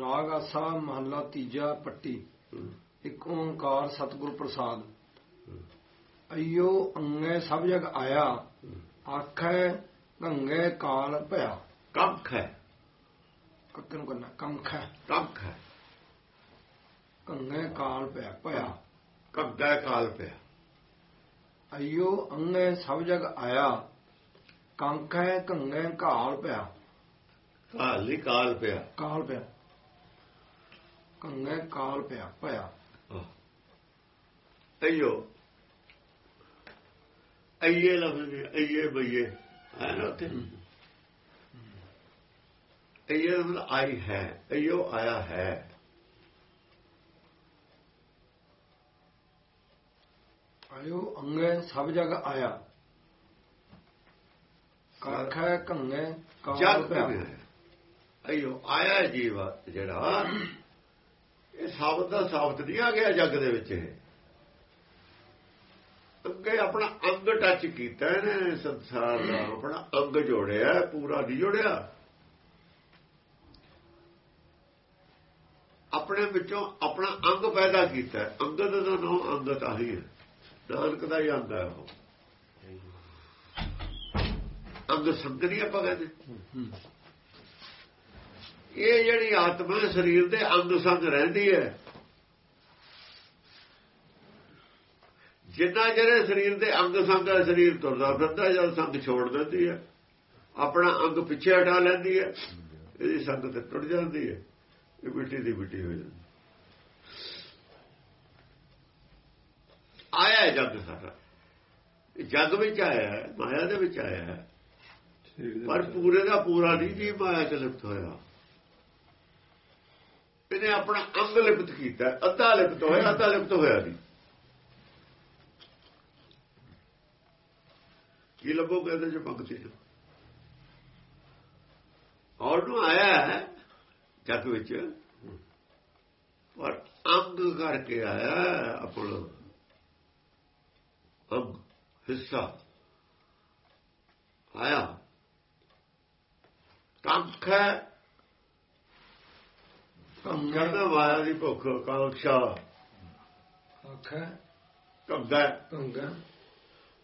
ਰਾਗ ਆਸਾ ਮਹੱਲਾ ਤੀਜਾ ਪੱਟੀ। ਇੱਕ ਓੰਕਾਰ ਸਤਿਗੁਰ ਪ੍ਰਸਾਦ। ਅਯੋ ਅੰਗੇ ਸਭ ਜਗ ਆਇਆ ਆਖੈ ਗੰਗੇ ਕਾਲ ਭਇਆ। ਕੰਖ। ਹੈ ਕੱਕੇ ਨੂੰ ਕਰਨਾ ਕੰਖ। ਹੈ ਕੰਖ। ਹੈ ਗੰਗੇ ਕਾਲ ਭਇਆ ਭਇਆ। ਕੰਗਾ ਕਾਲ ਪਿਆ ਅਯੋ ਅੰਗੇ ਸਭ ਜਗ ਆਇਆ ਕੰਖ ਹੈ ਗੰਗੇ ਕਾਲ ਭਇਆ। ਕਾਲ ਨਹੀਂ ਕਾਲ ਪਿਆ ਕਾਲ ਭਇਆ। ਗੰਗੇ ਕਾਲ ਭਇਆ। ਭਇਆ ਅਯੋ ਅਈਏ ਲਫ਼ਜ਼ ਨੇ ਅਈਏ ਬਈਏ। ਹੈ ਨਾ ਉੱਥੇ? ਅਈਏ ਲਫ਼ਜ਼ ਆਈ ਹੈ ਅਯੋ ਆਇਆ ਹੈ। ਅਯੋ ਅੰਗੇ ਸਭ ਜਗ ਆਇਆ। ਕੰਖ ਗੰਗੇ ਕਾਲ ਹੈ ਅਯੋ ਆਇਆ? ਜੀਵ ਜਿਹੜਾ। ਇਹ ਸਾਬਤ ਦਾ ਸਾਬਤ ਨਹੀਂ ਆ ਗਿਆ ਜੱਗ ਦੇ ਵਿੱਚ ਇਹ। ਅੱਗੇ ਆਪਣਾ ਅੰਗ ਟੱਚ ਕੀਤਾ ਇਹਨੇ ਸੰਸਾਰ ਦਾ ਆਪਣਾ ਅੰਗ ਜੋੜਿਆ ਪੂਰਾ ਨਹੀਂ ਜੋੜਿਆ। ਆਪਣੇ ਵਿੱਚੋਂ ਆਪਣਾ ਅੰਗ ਪੈਦਾ ਕੀਤਾ। ਅੰਗਦ ਦਾ ਨਾਮ ਅੰਗਤ ਆਹੀ ਹੈ ਨਾਨਕ ਦਾ ਹੀ ਅੰਗ ਹੈ ਉਹ। ਅੰਗ ਸੰਗਰੀ ਆਪਾਂ ਕਹਿੰਦੇ। ਇਹ ਜਿਹੜੀ ਆਤਮਾ ਸਰੀਰ ਦੇ ਅੰਗ ਸੰਗ ਰਹਿੰਦੀ ਹੈ। ਜਿੰਨਾ ਜਿਹੜੇ ਸਰੀਰ ਦੇ ਅੰਗ ਸੰਗ ਹੈ ਸਰੀਰ ਤੁਰਦਾ ਫਿਰਦਾ ਜਦ ਸੰਗ ਛੋੜ ਦਿੰਦੀ ਹੈ। ਆਪਣਾ ਅੰਗ ਪਿੱਛੇ ਹਟਾ ਲੈਂਦੀ ਹੈ ਇਹਦੀ ਸੰਗ ਤੇ ਟੁੱਟ ਜਾਂਦੀ ਹੈ ਇਹ ਮਿੱਟੀ ਦੀ ਮਿੱਟੀ ਹੋ ਜਾਂਦੀ ਆਇਆ ਜੱਗ ਸਾਰਾ। ਜੱਗ ਵਿੱਚ ਆਇਆ ਮਾਇਆ ਦੇ ਵਿੱਚ ਆਇਆ ਹੈ। ਪਰ ਪੂਰੇ ਦਾ ਪੂਰਾ ਨਹੀਂ ਜੀ ਮਾਇਆ ਚ ਲਿਪਤ ਹੋਇਆ। ਇਹਨੇ ਆਪਣਾ ਅੰਗ ਲਿਪਤ ਕੀਤਾ ਅੱਧਾ ਲਿਪਤ ਹੋਇਆ ਅੱਧਾ ਲਿਪਤ ਹੋਇਆ ਨਹੀਂ। ਕੀ ਲੱਭੋ ਕਹਿੰਦੇ ਜੇ ਪੰਕਤੀ ਔਰ ਨੂੰ ਆਇਆ ਹੈ ਜੱਗ ਵਿੱਚ ਪਰ ਅੰਗ ਕਰਕੇ ਆਇਆ ਆਪਣਾ ਅੰਗ ਹਿੱਸਾ। ਆਇਆ। ਕੰਖ ਹੈ ਕਹਿੰਦਾ ਮਾਇਆ ਦੀ ਭੁੱਖ ਕਾਂਖਸ਼ਾ ਆਖੈ ਕੰਗਾ ਕੰਗਾ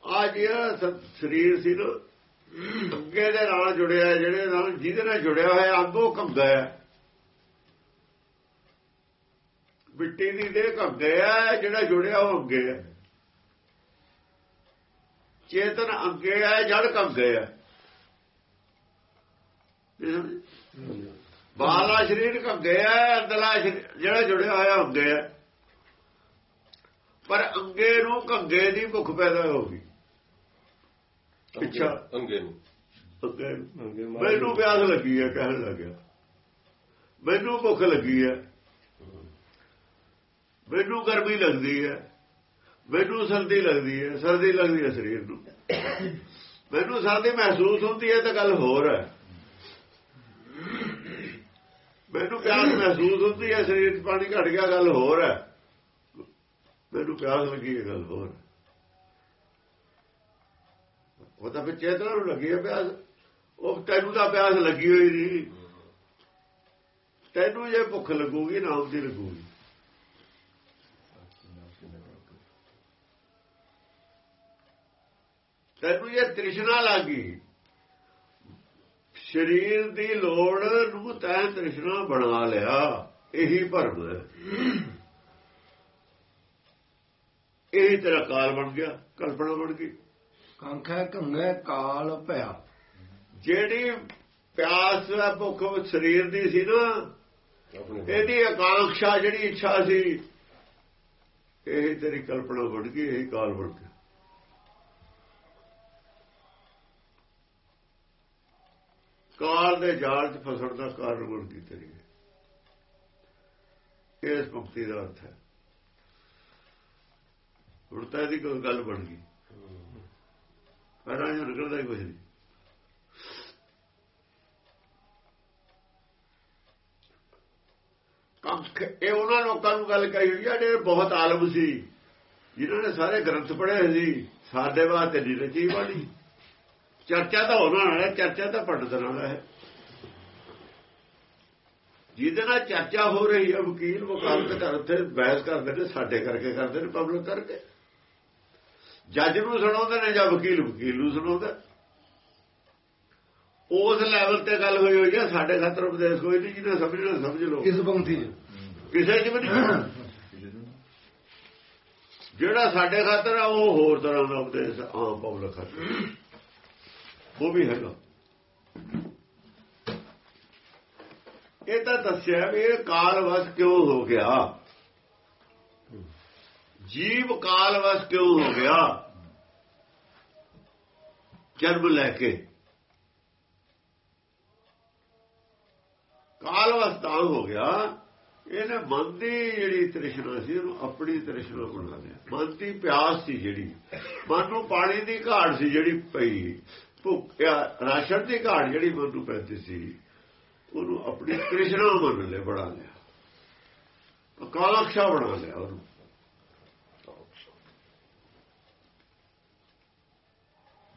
ਆ ਜਿਹੜਾ ਸਰੀਰ ਸੀ ਨਾ ਕੰਗੇ ਦੇ ਨਾਲ ਜੁੜਿਆ ਜਿਹੜੇ ਨਾਲ ਜਿਹਦੇ ਨਾਲ ਜੁੜਿਆ ਹੋਇਆ ਅੰਗ ਉਹ ਕੰਗਾ ਹੈ। ਮਿੱਟੀ ਦੀ ਦੇ ਕੰਗੇ ਹੈ ਜਿਹੜਾ ਜੁੜਿਆ ਉਹ ਅੰਗੇ ਹੈ। ਚੇਤਨ ਅੰਗੇ ਹੈ ਜੜ ਕੰਗੇ ਹੈ ਬਾਹਲਾ ਸਰੀਰ ਕੰਗੇ ਹੈ ਅੰਦਰਲਾ ਸਰੀਰ ਜਿਹੜਾ ਜੁੜਿਆ ਹੋਇਆ ਅੰਗੇ ਹੈ। ਪਰ ਅੰਗੇ ਨੂੰ ਕੰਗੇ ਦੀ ਭੁੱਖ ਪੈਦਾ ਹੋ ਗਈ। ਪਿੱਛਾ। ਅੰਗੇ ਨੂੰ। ਅੰਗੇ ਨੂੰ। ਮੈਨੂੰ ਪਿਆਸ ਲੱਗੀ ਹੈ ਕਹਿਣ ਲੱਗਿਆ। ਮੈਨੂੰ ਭੁੱਖ ਲੱਗੀ ਹੈ। ਮੈਨੂੰ ਗਰਮੀ ਲੱਗਦੀ ਹੈ। ਮੈਨੂੰ ਸਰਦੀ ਲੱਗਦੀ ਹੈ। ਸਰਦੀ ਲੱਗਦੀ ਹੈ ਸਰੀਰ ਨੂੰ। ਮੈਨੂੰ ਸਰਦੀ ਮਹਿਸੂਸ ਹੁੰਦੀ ਹੈ ਤਾਂ ਗੱਲ ਹੋਰ ਹੈ। ਮੈਨੂੰ ਪਿਆਸ ਮਹਿਸੂਸ ਹੁੰਦੀ ਹੈ, ਸਰੀਰ 'ਚ ਪਾਣੀ ਘਟ ਗਿਆ, ਗੱਲ ਹੋਰ ਹੈ। ਮੈਨੂੰ ਪਿਆਸ ਲੱਗੀ ਹੈ, ਗੱਲ ਹੋਰ ਉਹ ਤਾਂ ਫਿਰ ਚੇਤਨਾ ਨੂੰ ਲੱਗੀ ਹੈ ਪਿਆਸ। ਉਹ ਤੈਨੂੰ ਤਾਂ ਪਿਆਸ ਲੱਗੀ ਹੋਈ ਨਹੀਂ ਤੈਨੂੰ ਜੇ ਭੁੱਖ ਲੱਗੂਗੀ, ਨਾ ਉਹਦੀ ਲੱਗੂਗੀ। ਤੈਨੂੰ ਇਹ ਤ੍ਰਿਸ਼ਨਾ ਲੱਗੀ ਸਰੀਰ ਦੀ ਲੋੜ ਨੂੰ ਤੈਂ ਤ੍ਰਿਸ਼ਨਾ ਬਣਾ ਲਿਆ ਇਹੀ ਭਰਮ ਹੈ। ਇਹ ਤੇਰਾ ਕਾਲ ਬਣ ਗਿਆ ਕਲਪਨਾ ਬਣ ਗਈ। ਕੰਖ ਕੰਗੇ ਕਾਲ ਭਇਆ। ਜਿਹੜੀ ਪਿਆਸ ਦਾ ਭੁੱਖ ਸਰੀਰ ਦੀ ਸੀ ਨਾ ਇਹਦੀ ਆਕਾਂਖਸ਼ਾ ਜਿਹੜੀ ਇੱਛਾ ਸੀ ਇਹ ਤੇਰੀ ਕਲਪਨਾ ਬਣ ਗਈ ਇਹ ਕਾਲ ਬਣ ਗਿਆ। ਕਾਲ ਦੇ ਜਾਲ 'ਚ ਫਸਣ ਦਾ ਕਾਰਨ ਬਣ ਗਈ ਤੇਰੀ ਇਹ। ਇਸ ਮੁਕਤੀ ਦਾ ਅਰਥ ਹੈ? ਹੁਣ ਤਾਂ ਇਹਦੀ ਕੋਈ ਗੱਲ ਬਣ ਗਈ। ਪਹਿਲਾਂ ਜੋ ਨਿਕਲਦਾ ਹੀ ਕੁਝ ਨਹੀਂ। ਕੰਖ ਇਹ ਉਹਨਾਂ ਲੋਕਾਂ ਨੂੰ ਗੱਲ ਕਹੀ ਹੋਈ ਆ ਜਿਹੜੇ ਬਹੁਤ ਆਲਮ ਸੀ। ਜਿਨ੍ਹਾਂ ਨੇ ਸਾਰੇ ਗ੍ਰੰਥ ਪੜ੍ਹੇ ਸੀ। ਸਾਡੇ ਵਾਸਤੇ ਨਹੀਂ ਰਚੀ ਬਾਣੀ? ਚਰਚਾ ਤਾਂ ਉਹਨਾਂ ਨਾਲ ਹੈ ਚਰਚਾ ਤਾਂ ਪੰਡਤ ਨਾਲ ਹੈ। ਜਿਹਦੇ ਨਾਲ ਚਰਚਾ ਹੋ ਰਹੀ ਹੈ ਵਕੀਲ ਵਕਾਲਤ ਕਰ ਉੱਥੇ ਬਹਿਸ ਕਰਦੇ ਨੇ ਸਾਡੇ ਕਰਕੇ ਕਰਦੇ ਨੇ ਪਬਲਿਕ ਕਰਕੇ। ਜੱਜ ਨੂੰ ਸੁਣਾਉਂਦੇ ਨੇ ਜਾਂ ਵਕੀਲ ਵਕੀਲ ਨੂੰ ਸੁਣਾਉਂਦਾ। ਉਸ ਲੈਵਲ ਤੇ ਗੱਲ ਹੋਈ ਹੋਈ ਹੈ ਸਾਡੇ ਖਾਤਰ ਉਪਦੇਸ਼ ਕੋਈ ਨਹੀਂ ਜਿਹਨੇ ਸਮਝਣਾ ਸਮਝ ਲਓ। ਇਸ 'ਚ? ਕਿਸੇ ਚ ਵੀ ਨਹੀਂ। ਜਿਹੜਾ ਸਾਡੇ ਖਾਤਰ ਆ ਉਹ ਹੋਰ ਤਰ੍ਹਾਂ ਦਾ ਉਪਦੇਸ਼ ਆਮ ਪਬਲਿਕ ਖਾਤਰ। ਉਹ ਵੀ ਹੈਗਾ। ਇਹ ਤਾਂ ਦੱਸਿਆ ਵੀ ਇਹ ਕਾਲਵਸ ਕਿਉਂ ਹੋ ਗਿਆ? ਜੀਵ ਕਾਲਵਸ ਕਿਉਂ ਹੋ ਗਿਆ? ਜਨਮ ਲੈ ਕੇ। ਕਾਲਵਸ ਤਾਂ ਹੋ ਗਿਆ। ਇਹਨੇ ਮਨ ਦੀ ਜਿਹੜੀ ਤ੍ਰਿਸ਼ਨਾ ਸੀ, ਉਹਨੂੰ ਆਪਣੀ ਤ੍ਰਿਸ਼ਨਾ ਬਣਾ ਲਿਆ। ਮਨ ਦੀ ਪਿਆਸ ਸੀ ਜਿਹੜੀ। ਮਨ ਨੂੰ ਪਾਣੀ ਦੀ ਘਾਟ ਸੀ ਜਿਹੜੀ ਪਈ। ਭੁੱਖਿਆ ਰਾਸ਼ਨ ਦੀ ਘਾਟ ਜਿਹੜੀ ਮਨ ਨੂੰ ਪੈਂਦੀ ਸੀ, ਉਹਨੂੰ ਆਪਣੀ ਤ੍ਰਿਸ਼ਨਾ ਮੰਨ ਲੈ ਬਣਾ ਲਿਆ। ਕਾਲਕਸ਼ਾ ਬਣਾ ਲਿਆ ਉਹਨੂੰ।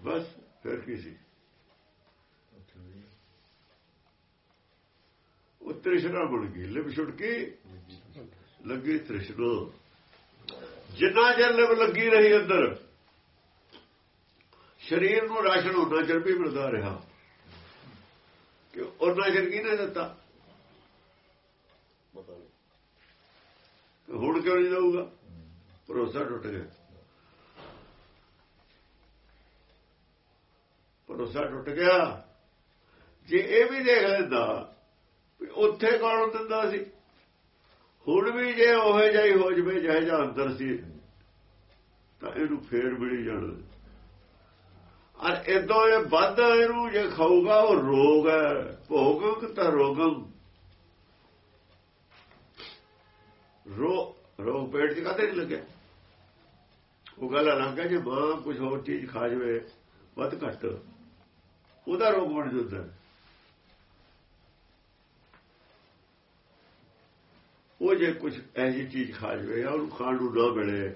ਬਸ, ਫਿਰ ਕੀ ਸੀ? ਉਹ ਤ੍ਰਿਸ਼ਨਾ ਬਣ ਗਈ, ਲਿਵ ਛੁਟਕੀ ਲੱਗੀ ਤ੍ਰਿਸ਼ਨਾ। ਜਿੰਨਾ ਚਿਰ ਲਿਵ ਲੱਗੀ ਰਹੀ ਅੰਦਰ ਸਰੀਰ ਨੂੰ ਰਾਸ਼ਨ ਉਹਨਾਂ ਚਿਰ ਵੀ ਮਿਲਦਾ ਰਿਹਾ ਕਿ ਉਹਨਾਂ ਚਿਰ ਕੀ ਦਿੱਤਾ? ਹੁਣ ਕਿਉਂ ਨਹੀਂ ਦਊਗਾ? ਭਰੋਸਾ ਟੁੱਟ ਗਿਆ। ਭਰੋਸਾ ਟੁੱਟ ਗਿਆ। ਜੇ ਇਹ ਵੀ ਦੇਖ ਲੈਂਦਾ ਉੱਥੇ ਕੌਣ ਦਿੰਦਾ ਸੀ? ਹੁਣ ਵੀ ਜੇ ਉਹ ਜਾਈ ਹੋ ਜਵੇ ਜਿਹੇ ਜਾਂ ਅੰਦਰ ਸੀ, ਤਾਂ ਇਹਨੂੰ ਫੇਰ ਮਿਲੀ ਜਾਣਾ। ਔਰ ਇਦੋਂ ਇਹ ਵੱਧ ਇਹਨੂੰ ਜੇ ਖਾਊਗਾ ਉਹ ਰੋਗ ਹੈ, ਭੋਗ ਤਾਂ ਰੋਗਮ? ਰੋ, ਰੋਗ ਪੇਟ ਚ ਕਾਹਦੇ ਨਹੀਂ ਲੱਗਿਆ? ਉਹ ਗੱਲ ਅਲੱਗ ਹੈ, ਜੇ ਮਾਂ ਕੁਝ ਹੋਰ ਚੀਜ਼ ਖਾ ਜਵੇ, ਵੱਧ ਘੱਟ। ਉਹਦਾ ਰੋਗ ਬਣ ਜਾਂਦਾ ਉਹ ਜੇ ਕੁਝ ਐਸੀ ਚੀਜ਼ ਖਾ ਜਵੇ ਜਾਂ ਉਹਨੂੰ ਖਾਣ ਨੂੰ ਨਾ ਮਿਲੇ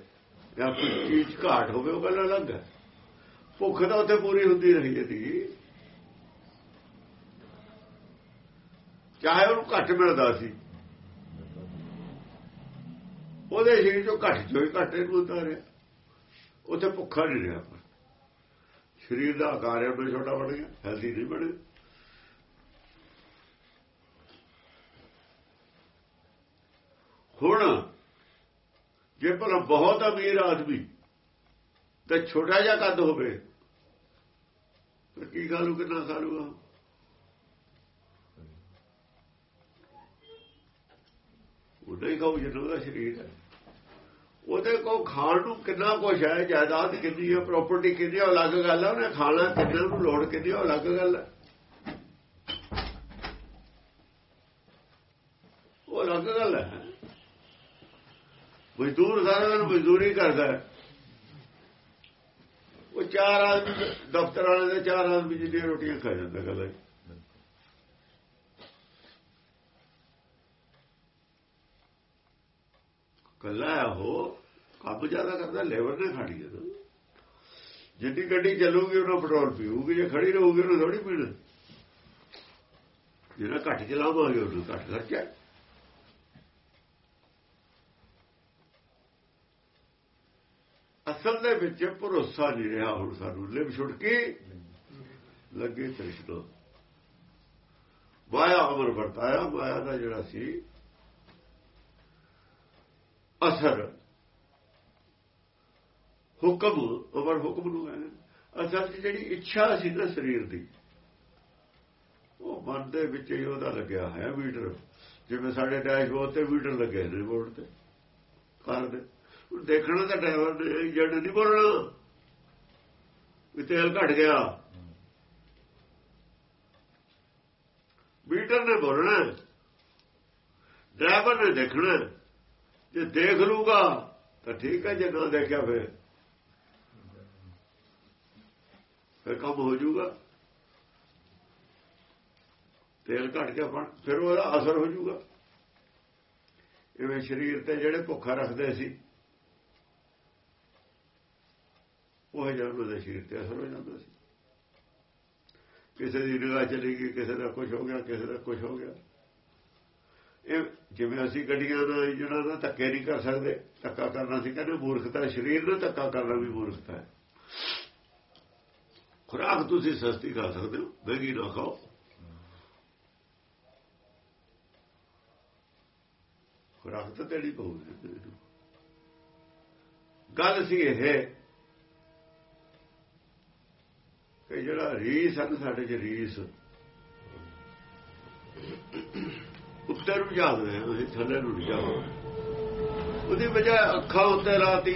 ਜਾਂ ਕੋਈ ਚੀਜ਼ ਘਾਟ ਹੋਵੇ, ਉਹ ਗੱਲ ਅਲੱਗ ਹੈ। ਭੁੱਖ ਤਾਂ ਉੱਥੇ ਪੂਰੀ ਹੁੰਦੀ ਰਹੀ ਸੀ ਚਾਹੇ ਉਹਨੂੰ ਘੱਟ ਮਿਲਦਾ ਸੀ। ਉਹਦੇ ਸਰੀਰ ਚੋਂ ਘੱਟ ਚੋਂ ਹੀ ਘੱਟ ਨੂੰ ਉਤਾਰਿਆ ਉੱਥੇ ਭੁੱਖਾ ਨਹੀਂ ਰਿਹਾ ਸਰੀਰ ਦਾ ਆਕਾਰ ਉਹ ਛੋਟਾ ਬਣ ਗਿਆ ਹੈਲਦੀ ਨਹੀਂ ਬਣਿਆ। ਹੁਣ ਜੇ ਭਲਾ ਬਹੁਤ ਅਮੀਰ ਆਦਮੀ ਤੇ ਛੋਟਾ ਜਿਹਾ ਕੱਦ ਹੋਵੇ ਤਾਂ ਕੀ ਖਾਲੂ ਕਿੰਨਾ ਖਾਲੂਗਾ ਉਹ ਨਹੀਂ ਖਾਊ ਜਿੰਨਾ ਉਹਦਾ ਸਰੀਰ ਹੈ। ਉਹਦੇ ਕੋ ਖਾਣ ਨੂੰ ਕਿੰਨਾ ਕੁਛ ਹੈ, ਜਾਇਦਾਦ ਕਿੰਨੀ ਹੈ ਪ੍ਰਾਪਰਟੀ ਕਿੰਨੀ ਹੈ ਉਹ ਅਲੱਗ ਗੱਲ ਹੈ, ਉਹਨੇ ਖਾਣਾ ਕਿੰਨਾ ਨੂੰ ਲੋੜ ਕਿੰਨੀ ਹੈ, ਉਹ ਅਲੱਗ ਗੱਲ ਹੈ। ਉਹ ਅਲੱਗ ਗੱਲ ਹੈ। ਮਜ਼ਦੂਰ ਸਾਰਾ ਦਿਨ ਮਜ਼ਦੂਰੀ ਕਰਦਾ ਹੈ। ਚਾਰ ਆਦਮੀ ਦਫ਼ਤਰ ਵਾਲੇ ਦੇ ਚਾਰ ਆਦਮੀ ਜਿਹੜੀਆਂ ਰੋਟੀਆਂ ਖਾ ਜਾਂਦਾ ਗੱਲ ਕੱਲਾ ਉਹ, ਕੰਮ ਜ਼ਿਆਦਾ ਕਰਦਾ, ਲੇਬਰ ਨੇ ਖਾਣੀ ਹੈ ਜਿੱਡੀ ਗੱਡੀ ਚੱਲੂਗੀ, ਉਹਨਾਂ ਪੈਟਰੋਲ ਪੀਊਗੀ, ਜੇ ਖੜੀ ਰਹੂਗੀ, ਉਹਨਾਂ ਥੋੜੀ ਪੀਣਾ। ਜਿਹੜਾ ਘੱਟ ਚਲਾਵਾਂਗੇ ਉਹਨੂੰ ਘੱਟ ਖਰਚਾ। ਅਸਲ ਦੇ ਵਿੱਚ ਭਰੋਸਾ ਨਹੀਂ ਰਿਹਾ ਹੁਣ ਸਾਨੂੰ। ਲਿਵ ਛੁੱਟ ਲੱਗੇ ਤ੍ਰਿਸ਼ਨਾ ਮਾਇਆ ਅਮਰ ਵਰਤਾਇਆ ਮਾਇਆ ਦਾ ਜਿਹੜਾ ਸੀ ਅਸਰ। ਹੁਕਮ, ਅਮਰ ਹੁਕਮ ਨੂੰ ਕਹਿੰਦੇ ਅਸਲ ਚ ਜਿਹੜੀ ਇੱਛਾ ਸੀ ਨਾ ਸਰੀਰ ਦੀ, ਉਹ ਮਨ ਦੇ ਵਿੱਚ ਹੀ ਉਹਦਾ ਲੱਗਿਆ ਹੈ ਮੀਟਰ। ਜਿਵੇਂ ਸਾਡੇ ਡੈਸ਼ਬੋਰਡ ਤੇ ਮੀਟਰ ਲੱਗੇ ਨੇ ਬੋਰਡ ਤੇ ਕਾਰ ਦੇ। ਦੇਖਣਾ ਤਾਂ ਡਰਾਈਵਰ ਨੇ ਏਜੰਟ ਨਹੀਂ ਬੋਲਣਾ। ਵੀ ਤੇਲ ਘਟ ਗਿਆ। ਮੀਟਰ ਨੇ ਬੋਲਣਾ। ਡਰਾਈਵਰ ਨੇ ਦੇਖਣਾ। ਜੇ ਦੇਖ ਲੂਗਾ ਤਾਂ ਠੀਕ ਹੈ ਜੇ ਨਾ ਦੇਖਿਆ ਫਿਰ। ਫਿਰ ਕੰਮ ਹੋ ਜਾਊਗਾ। ਤੇਲ ਘਟ ਗਿਆ ਫਿਰ ਉਹਦਾ ਅਸਰ ਹੋ ਜਾਊਗਾ। ਇਵੇਂ ਸਰੀਰ ਤੇ ਜਿਹੜੇ ਭੁੱਖਾ ਰੱਖਦੇ ਸੀ ਉਹ ਜਦੋਂ ਦੇ ਸਰੀਰ ਤੇ ਅਸਰ ਹੋ ਜਾਂਦਾ ਸੀ। ਕਿਸੇ ਦੀ ਨਿਗਾਹ ਚਲੀ ਗਈ, ਕਿਸੇ ਦਾ ਕੁਝ ਹੋ ਗਿਆ, ਕਿਸੇ ਦਾ ਕੁਝ ਹੋ ਗਿਆ। ਇਹ ਜਿਵੇਂ ਅਸੀਂ ਗੱਡੀਆਂ ਦਾ ਜਿਹੜਾ ਨਾ ਧੱਕੇ ਨਹੀਂ ਕਰ ਸਕਦੇ, ਧੱਕਾ ਕਰਨਾ ਸੀ, ਕਹਿੰਦੇ ਮੂਰਖਤਾ, ਸਰੀਰ ਨੂੰ ਧੱਕਾ ਕਰਨਾ ਵੀ ਮੂਰਖਤਾ ਹੈ। ਖੁਰਾਕ ਤੁਸੀਂ ਸਸਤੀ ਖਾ ਸਕਦੇ ਹੋ, ਮਹਿੰਗੀ ਨਾ ਖਾਓ। ਖੁਰਾਕ ਤਾਂ ਤੇਰੀ ਪਊਗੀ ਗੱਲ ਸੀ ਇਹ ਕਿ ਜਿਹੜਾ ਰੀਸ ਹਨ ਸਾਡੇ ਚ, ਰੀਸ। ਉੱਤੇ ਨੂੰ ਜਾਗਦੇ ਆ ਅਸੀਂ ਥੱਲੇ ਨੂੰ ਜਾਗੋ ਉਹਦੀ ਵਜ੍ਹਾ ਅੱਖਾਂ ਉੱਤੇ ਰਾਤੀ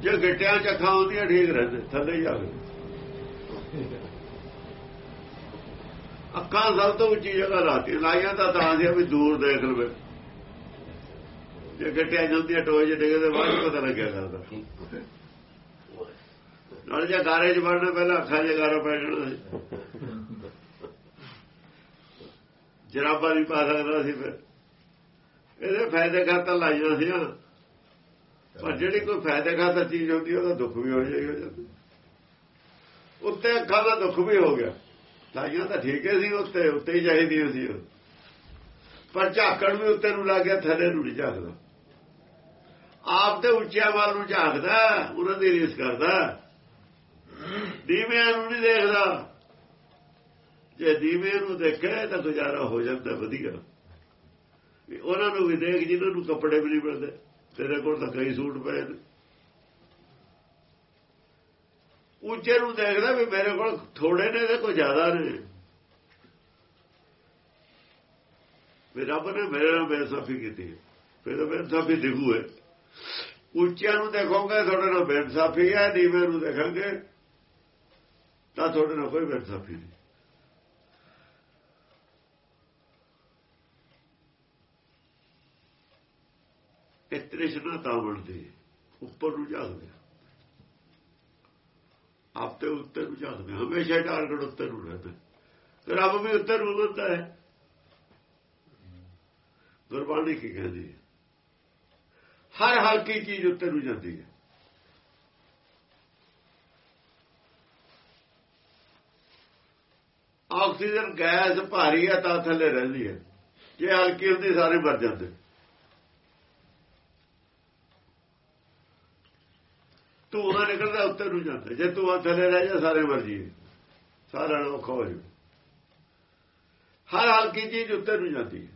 ਜੇ ਗਿੱਟਿਆਂ ਚ ਅੱਖਾਂ ਹੁੰਦੀਆਂ ਠੀਕ ਰਹਿੰਦੇ, ਥੱਲੇ ਜਾਗਦੇ ਅੱਖਾਂ ਸਭ ਤੋਂ ਉੱਚੀ ਜਗ੍ਹਾ ਰਾਤੀ, ਲਾਈਆਂ ਤਾਂ ਤਾਂ ਸੀ ਵੀ ਦੂਰ ਦੇਖ ਲਵੇ। ਜੇ ਗਿੱਟਿਆਂ ਜਲਦੀ ਟੋਏ ਜੇ ਡਿੱਗਦੇ ਬਾਅਦ ਪਤਾ ਲੱਗਿਆ ਕਰਦਾ। ਨਾਲੇ ਜੇ ਗਾਰੇ 'ਚ ਵੜਨਾ ਪਹਿਲਾਂ ਅੱਖਾਂ 'ਚ ਗਾਰਾ ਪੈ ਜਾਣਾ ਜਰਾਬਾਂ ਨਹੀਂ ਪਾ ਸਕਦਾ ਸੀ ਫਿਰ। ਇਹਦੇ ਫਾਇਦੇ ਖਾਤਰ ਲਾਈਆਂ ਸੀ ਪਰ ਜਿਹੜੀ ਕੋਈ ਫਾਇਦੇ ਖਾਤਰ ਚੀਜ਼ ਹੁੰਦੀ, ਉਹਦਾ ਦੁੱਖ ਵੀ ਹੋ ਜਾਏਗਾ ਉੱਤੇ ਅੱਖਾਂ ਦਾ ਦੁੱਖ ਵੀ ਹੋ ਗਿਆ। ਲਾਈਆਂ ਤਾਂ ਠੀਕ ਹੈ ਸੀ ਉੱਤੇ ਉੱਤੇ ਹੀ ਚਾਹੀਦੀਆਂ ਸੀ ਪਰ ਝਾਕਣ ਵੀ ਉੱਤੇ ਨੂੰ ਲੱਗ ਗਿਆ, ਥੱਲੇ ਨੂੰ ਨਹੀਂ ਝਾਕਦਾ। ਆਪ ਤੇ ਉੱਚਿਆਂ ਵੱਲ ਨੂੰ ਝਾਕਦਾ ਉਹਨਾਂ ਦੀ ਰੀਸ ਕਰਦਾ। ਦੀਵਿਆਂ ਨੂੰ ਨਹੀਂ ਦੇਖਦਾ। ਜੇ ਦੀਵੇ ਨੂੰ ਦੇਖੇ ਤਾਂ ਗੁਜ਼ਾਰਾ ਹੋ ਜਾਂਦਾ ਵਧੀਆ। ਵੀ ਉਹਨਾਂ ਨੂੰ ਵੀ ਦੇਖ ਜਿਨ੍ਹਾਂ ਨੂੰ ਕੱਪੜੇ ਵੀ ਨਹੀਂ ਮਿਲਦੇ। ਤੇਰੇ ਕੋਲ ਤਾਂ ਕਈ ਸੂਟ ਪਏ ਨੇ। ਉੱਚੇ ਨੂੰ ਦੇਖਦਾ ਵੀ ਮੇਰੇ ਕੋਲ ਥੋੜੇ ਨੇ ਤੇ ਕੋਈ ਜ਼ਿਆਦਾ ਨੇ। ਵੀ ਰੱਬ ਨੇ ਮੇਰੇ ਨਾਲ ਬੇਇਨਸਾਫੀ ਕੀਤੀ ਫਿਰ ਤਾਂ ਬੇਇਨਸਾਫੀ ਦਿਖੂ ਹੈ। ਉੱਚਿਆਂ ਨੂੰ ਦੇਖੋਗੇ, ਤੁਹਾਡੇ ਨਾਲ ਬੇਇਨਸਾਫੀ ਹੈ ਨੀਵੇਂ ਨੂੰ ਦੇਖਾਂਗੇ। ਤਾਂ ਤੁਹਾਡੇ ਨਾਲ ਕੋਈ ਬੇਇਨਸਾਫੀ ਨਹੀਂ ਇਹ ਤ੍ਰਿਸ਼ਨਾ ਤਾਂ ਬਣਦੀ ਉੱਪਰ ਨੂੰ ਝਾਕਦੇ ਆਪ ਤੇ ਉੱਤੇ ਨੂੰ ਝਾਕਦੇ ਹਮੇਸ਼ਾ ਟਾਰਗੇਟ ਉੱਤੇ ਨੂੰ ਰਹਿੰਦਾ ਰੱਬ ਵੀ ਉੱਤੇ ਨੂੰ ਹੁੰਦਾ ਹੈ ਗੁਰਬਾਣੀ ਕੀ ਕਹਿੰਦੀ ਹੈ ਹਰ ਹਲਕੀ ਚੀਜ਼ ਉੱਤੇ ਨੂੰ ਜਾਂਦੀ ਹੈ ਆਕਸੀਜਨ, ਗੈਸ ਭਾਰੀ ਹੈ ਤਾਂ ਥੱਲੇ ਰਹਿੰਦੀ ਹੈ ਜੇ ਹਲਕੀ ਹੁੰਦੀ, ਸਾਰੇ ਮਰ ਜਾਂਦੇ। ਧੂਆਂ ਨਿਕਲਦਾ, ਉੱਤੇ ਨੂੰ ਜਾਂਦਾ। ਜੇ ਧੂਆਂ ਥੱਲੇ ਰਹਿ ਜਾ, ਸਾਰੇ ਮਰ ਜੀ ਸਾਰਾ ਔਖਾ ਹੋ ਜੂ ਹਰ ਹਲਕੀ ਚੀਜ਼ ਉੱਤੇ ਨੂੰ ਜਾਂਦੀ ਹੈ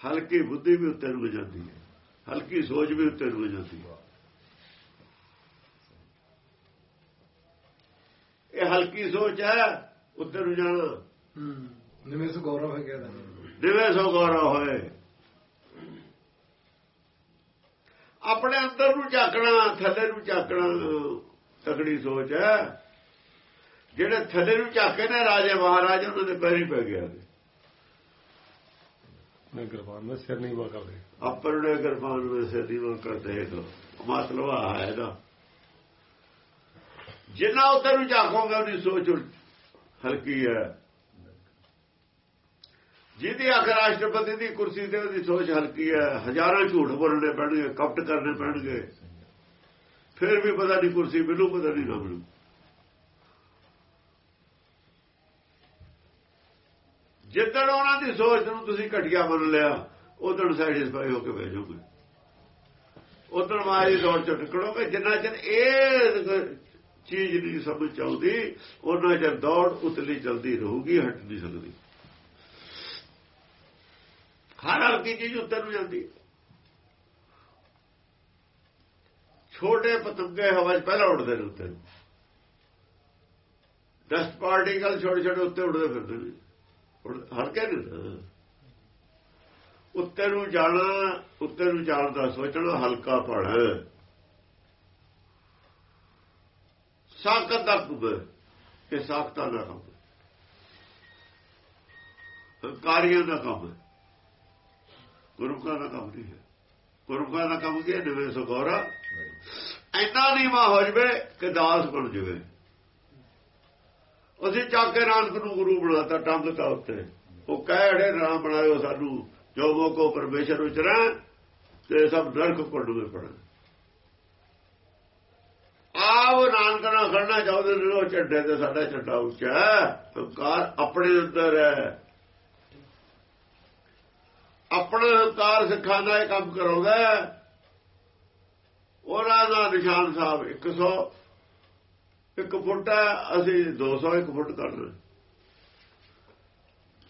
ਹਲਕੀ ਬੁੱਧੀ ਵੀ ਉੱਤੇ ਨੂੰ ਜਾਂਦੀ ਹੈ ਹਲਕੀ ਸੋਚ ਵੀ ਉੱਤੇ ਨੂੰ ਜਾਂਦੀ ਹੈ ਇਹ ਹਲਕੀ ਸੋਚ ਹੈ ਉੱਤੇ ਨੂੰ ਜਾਣਾ। ਹੂੰ। ਨਿਵੇਸ਼ ਗੌਰਵ ਹੈ ਕਹਿੰਦਾ ਦਿਵੇ ਸੋ ਗੌਰਵ ਹੋਏ। ਆਪਣੇ ਅੰਦਰ ਨੂੰ ਝਾਕਣਾ ਥੱਲੇ ਨੂੰ ਝਾਕਣਾ ਤਕੜੀ ਸੋਚ ਹੈ। ਜਿਹੜੇ ਥੱਲੇ ਨੂੰ ਝਾਕੇ ਨੇ ਰਾਜੇ ਮਹਾਰਾਜ ਉਹਨਾਂ ਦੇ ਪੈਰੀ ਪੈ ਗਿਆ ਮੈਂ ਕਿਰਪਾਨ ਦਾ ਸਿਰ ਨਹੀਂ ਵਾ ਕਰਦੇ। ਆਪਣੇ ਕਿਰਪਾਨ ਵਿੱਚ ਸਿਰ ਨਹੀਂ ਕਰ ਦੇਖ ਮਤਲਬ ਆ ਹੈ ਨਾ ਜਿੰਨਾ ਉੱਤੇ ਨੂੰ ਝਾਕੋਗੇ, ਉਹਦੀ ਸੋਚ ਹਲਕੀ ਹੈ। ਜਿਹਦੀ ਅੱਖ ਰਾਸ਼ਟਰਪਤੀ ਦੀ ਕੁਰਸੀ ਤੇ ਉਹਦੀ ਸੋਚ ਹਲਕੀ ਹੈ। ਹਜ਼ਾਰਾਂ ਝੂਠ ਬੋਲਣੇ ਪੈਣਗੇ, ਕਪਟ ਕਰਨੇ ਪੈਣਗੇ। ਫਿਰ ਵੀ ਪਤਾ ਨਹੀਂ ਕੁਰਸੀ ਮਿਲੂ, ਪਤਾ ਨਹੀਂ ਨਾ ਮਿਲੂ। ਜਿੱਦਣ ਉਹਨਾਂ ਦੀ ਸੋਚ ਨੂੰ ਤੁਸੀਂ ਘਟਿਆ ਮੰਨ ਲਿਆ ਉਦੋਂ ਸੈਟੀਸਫਾਈ ਹੋ ਕੇ ਭੇਜੋਗੇ ਉਦੋਂ ਮਾਰੀ ਦੌੜ ਚ ਟਿਕੜੋਗੇ ਜਿੰਨਾ ਚਿਰ ਇਹ ਚੀਜ਼ ਨਹੀਂ ਸਮਝ ਆਉਂਦੀ ਉਹਨਾਂ ਚਿਰ ਦੌੜ ਉਤਲੀ ਜਲਦੀ ਰਹੂਗੀ, ਹਟ ਨਹੀਂ ਸਕਦੀ। ਹਰ ਹਲਕੀ ਚੀਜ਼ ਉੱਤੇ ਨੂੰ ਜਾਂਦੀ। ਛੋਟੇ ਪਤੰਗੇ ਹਵਾ 'ਚ ਪਹਿਲਾਂ ਉੱਡਦੇ ਨੇ ਉੱਤੇ। ਡਸਟ ਪਾਰਟੀਕਲ ਛੋਟੇ ਛੋਟੇ ਉੱਤੇ ਉੱਡਦੇ ਫਿਰਦੇ ਨੇ। ਹਲਕੇ ਨੇ ਉੱਤੇ ਨੂੰ ਜਾਣਾ, ਉੱਤੇ ਨੂੰ ਜਾਣ ਦਾ ਸੋਚਣਾ, ਹਲਕਾ ਪੜ ਸਾਖਤ ਦਾ ਕੁਬ ਇਹ ਸਾਖਤਾ ਦਾ ਕੰਮ ਕਾਰੀਆਂ ਦਾ ਕੰਮ ਗੁਰੂ ਦਾ ਕੰਮ ਨਹੀਂ ਹੈ। ਗੁਰੂ ਦਾ ਕੰਮ ਕੀ ਹੈ? ਨਿਵੇ ਸਗੋਰਾ ਐਨਾ ਨੀਵਾ ਹੋ ਜਵੇ ਕਿ ਦਾਸ ਬਣ ਜਵੇ। ਅਸੀਂ ਚੱਕ ਕੇ ਨਾਨਕ ਨੂੰ ਗੁਰੂ ਬਣਾਤਾ, ਟੰਗ ਤਾ ਉੱਤੇ। ਉਹ ਕਹਿੜੇ ਰਾਮ ਬਣਾਇਓ ਸਾਨੂੰ। ਜੋ ਮੋ ਕੋ ਪਰਮੇਸ਼ਰ ਉਚਰਾ ਤੇ ਸਭ ਨਰਕ ਕੋਡੂਗੇ ਪੜਨ ਆਪ ਨਾਨਕ ਨਾਲ ਖੜਨਾ ਚਾਹੁੰਦੇ ਨੇ, ਉਹ ਝੰਡੇ ਤੇ ਸਾਡਾ ਝੰਡਾ ਉੱਚਾ ਹੰਕਾਰ ਆਪਣੇ ਅੰਦਰ ਹੈ। ਆਪਣਾ ਹੰਕਾਰ ਸਿੱਖਾਂ ਦਾ ਇਹ ਕੰਮ ਕਰਾਉਂਦਾ ਉਹਨਾਂ ਦਾ ਨਿਸ਼ਾਨ ਸਾਹਿਬ 100 ਇੱਕ ਫੁੱਟ ਹੈ, ਅਸੀਂ 200 ਇੱਕ ਫੁੱਟ ਕਰਨਾ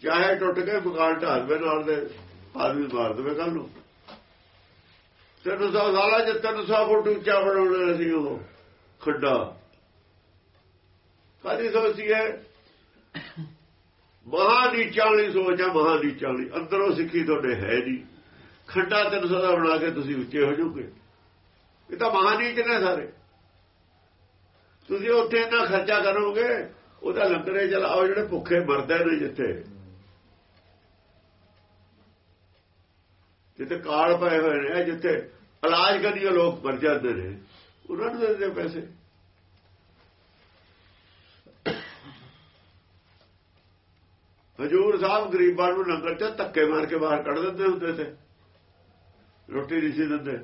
ਚਾਹੇ ਟੁੱਟ ਕੇ ਮਕਾਨ ਢਾਲਵੇ ਨਾਲ ਦੇ ਆਦਮੀ ਮਾਰ ਦੇਵੇ ਕੱਲ ਨੂੰ। 300 ਸਾਲਾਂ ਚ 300 ਫੁੱਟ ਉੱਚਾ ਬਣਾਉਣਾ ਸੀ ਉਹ। ਖੱਡਾ। ਕਾਦੀ ਸੋਚੀ ਹੈ ਮਹਾ ਨੀਚਾਂ ਲਈ ਸੋਚ ਹੈ ਮਹਾ ਨੀਚਾਂ ਲਈ ਅੰਦਰੋਂ ਸਿੱਖੀ ਤੁਹਾਡੇ ਹੈ ਨਹੀਂ। ਖੱਡਾ 300 ਦਾ ਬਣਾ ਕੇ ਤੁਸੀਂ ਉੱਚੇ ਹੋ ਜਾਓਗੇ। ਇਹ ਤਾਂ ਮਹਾ ਨੀਚ ਨੇ ਸਾਰੇ। ਤੁਸੀਂ ਉੱਥੇ ਇੰਨਾ ਖਰਚਾ ਕਰੋਗੇ, ਉਹਦਾ ਲੰਗਰੇ ਚਲਾਓ ਜਿਹੜੇ ਭੁੱਖੇ ਮਰਦੇ ਨੇ ਜਿੱਥੇ। ਜਿੱਥੇ ਕਾਲ ਪਏ ਹੋਏ ਨੇ, ਜਿੱਥੇ ਇਲਾਜ ਕਰੀਏ, ਲੋਕ ਮਰ ਜਾਂਦੇ ਨੇ। ਉਹਨਾਂ ਨੂੰ ਦਿੰਦੇ ਪੈਸੇ। ਹਜੂਰ ਸਾਹਿਬ ਗਰੀਬਾਂ ਨੂੰ ਲੰਗਰ ਚ ਧੱਕੇ ਮਾਰ ਕੇ ਬਾਹਰ ਕੱਢ ਦਿੰਦੇ ਹੁੰਦੇ ਤੇ ਰੋਟੀ ਨਹੀਂ ਸੀ ਦਿੰਦੇ।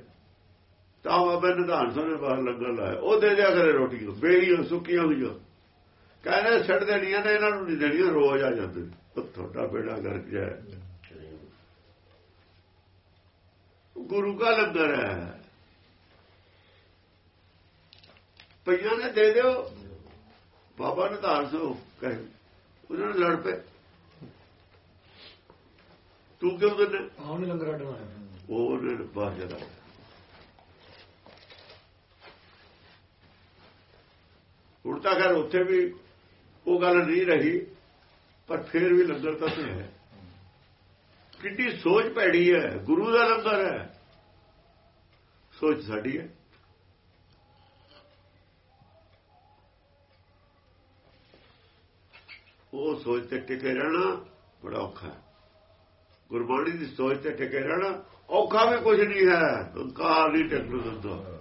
ਤਾਂ ਬਾਬੇ ਨਿਧਾਨ ਸਾਹਿਬ ਨੇ ਬਾਹਰ ਲੰਗਰ ਲਾਇਆ। ਉਹ ਦੇ ਦਿਆ ਕਰੇ ਰੋਟੀਆਂ ਬੇੜੀਆਂ ਸੁੱਕੀਆਂ ਹੋਈਆਂ। ਕਹਿੰਦੇ ਛੱਡ ਦੇਣੀਆਂ ਨੇ, ਇਹਨਾਂ ਨੂੰ ਨਹੀਂ ਦੇਣੀਆਂ, ਰੋਜ਼ ਆ ਜਾਂਦੇ। ਤੁਹਾਡਾ ਬੇੜਾ ਗਰਕ ਜਾਏ ਗੁਰੂ ਕਾ ਲੰਗਰ ਹੈ। ਪਈਆਂ ਨੇ ਦੇ ਦਿਓ। ਬਾਬਾ ਨੇ ਧਾਰ ਸੋ ਕਹੇ ਉਹਨਾਂ ਨੇ ਲੜ ਪਏ। ਤੂੰ ਕਿਉਂ ਦਿੰਦੇ ਆਉਣੇ ਲੰਗਰ ਅੱਡਣਾ ਉਹ ਉਹਨੇ ਬਾਹਰ ਜਦਾ ਹੁਣ ਤਾਂ ਖੈਰ ਉੱਥੇ ਵੀ ਉਹ ਗੱਲ ਨਹੀਂ ਰਹੀ ਪਰ ਫਿਰ ਵੀ ਲੰਗਰ ਤਾਂ ਤੇ ਹੈ। ਕਿੰਨੀ ਸੋਚ ਪੈੜੀ ਹੈ। ਗੁਰੂ ਦਾ ਲੰਗਰ ਹੈ। ਸੋਚ ਸਾਡੀ ਹੈ। ਉਹ ਸੋਚ ਤੇ ਟਿਕੇ ਰਹਿਣਾ ਬੜਾ ਔਖਾ ਹੈ। ਗੁਰਬਾਣੀ ਦੀ ਸੋਚ ਤੇ ਟਿਕੇ ਰਹਿਣਾ ਔਖਾ ਵੀ ਕੁਝ ਨਹੀਂ ਹੈ। ਹੰਕਾਰ ਨਹੀਂ ਟਿਕਣ ਦਿੰਦਾ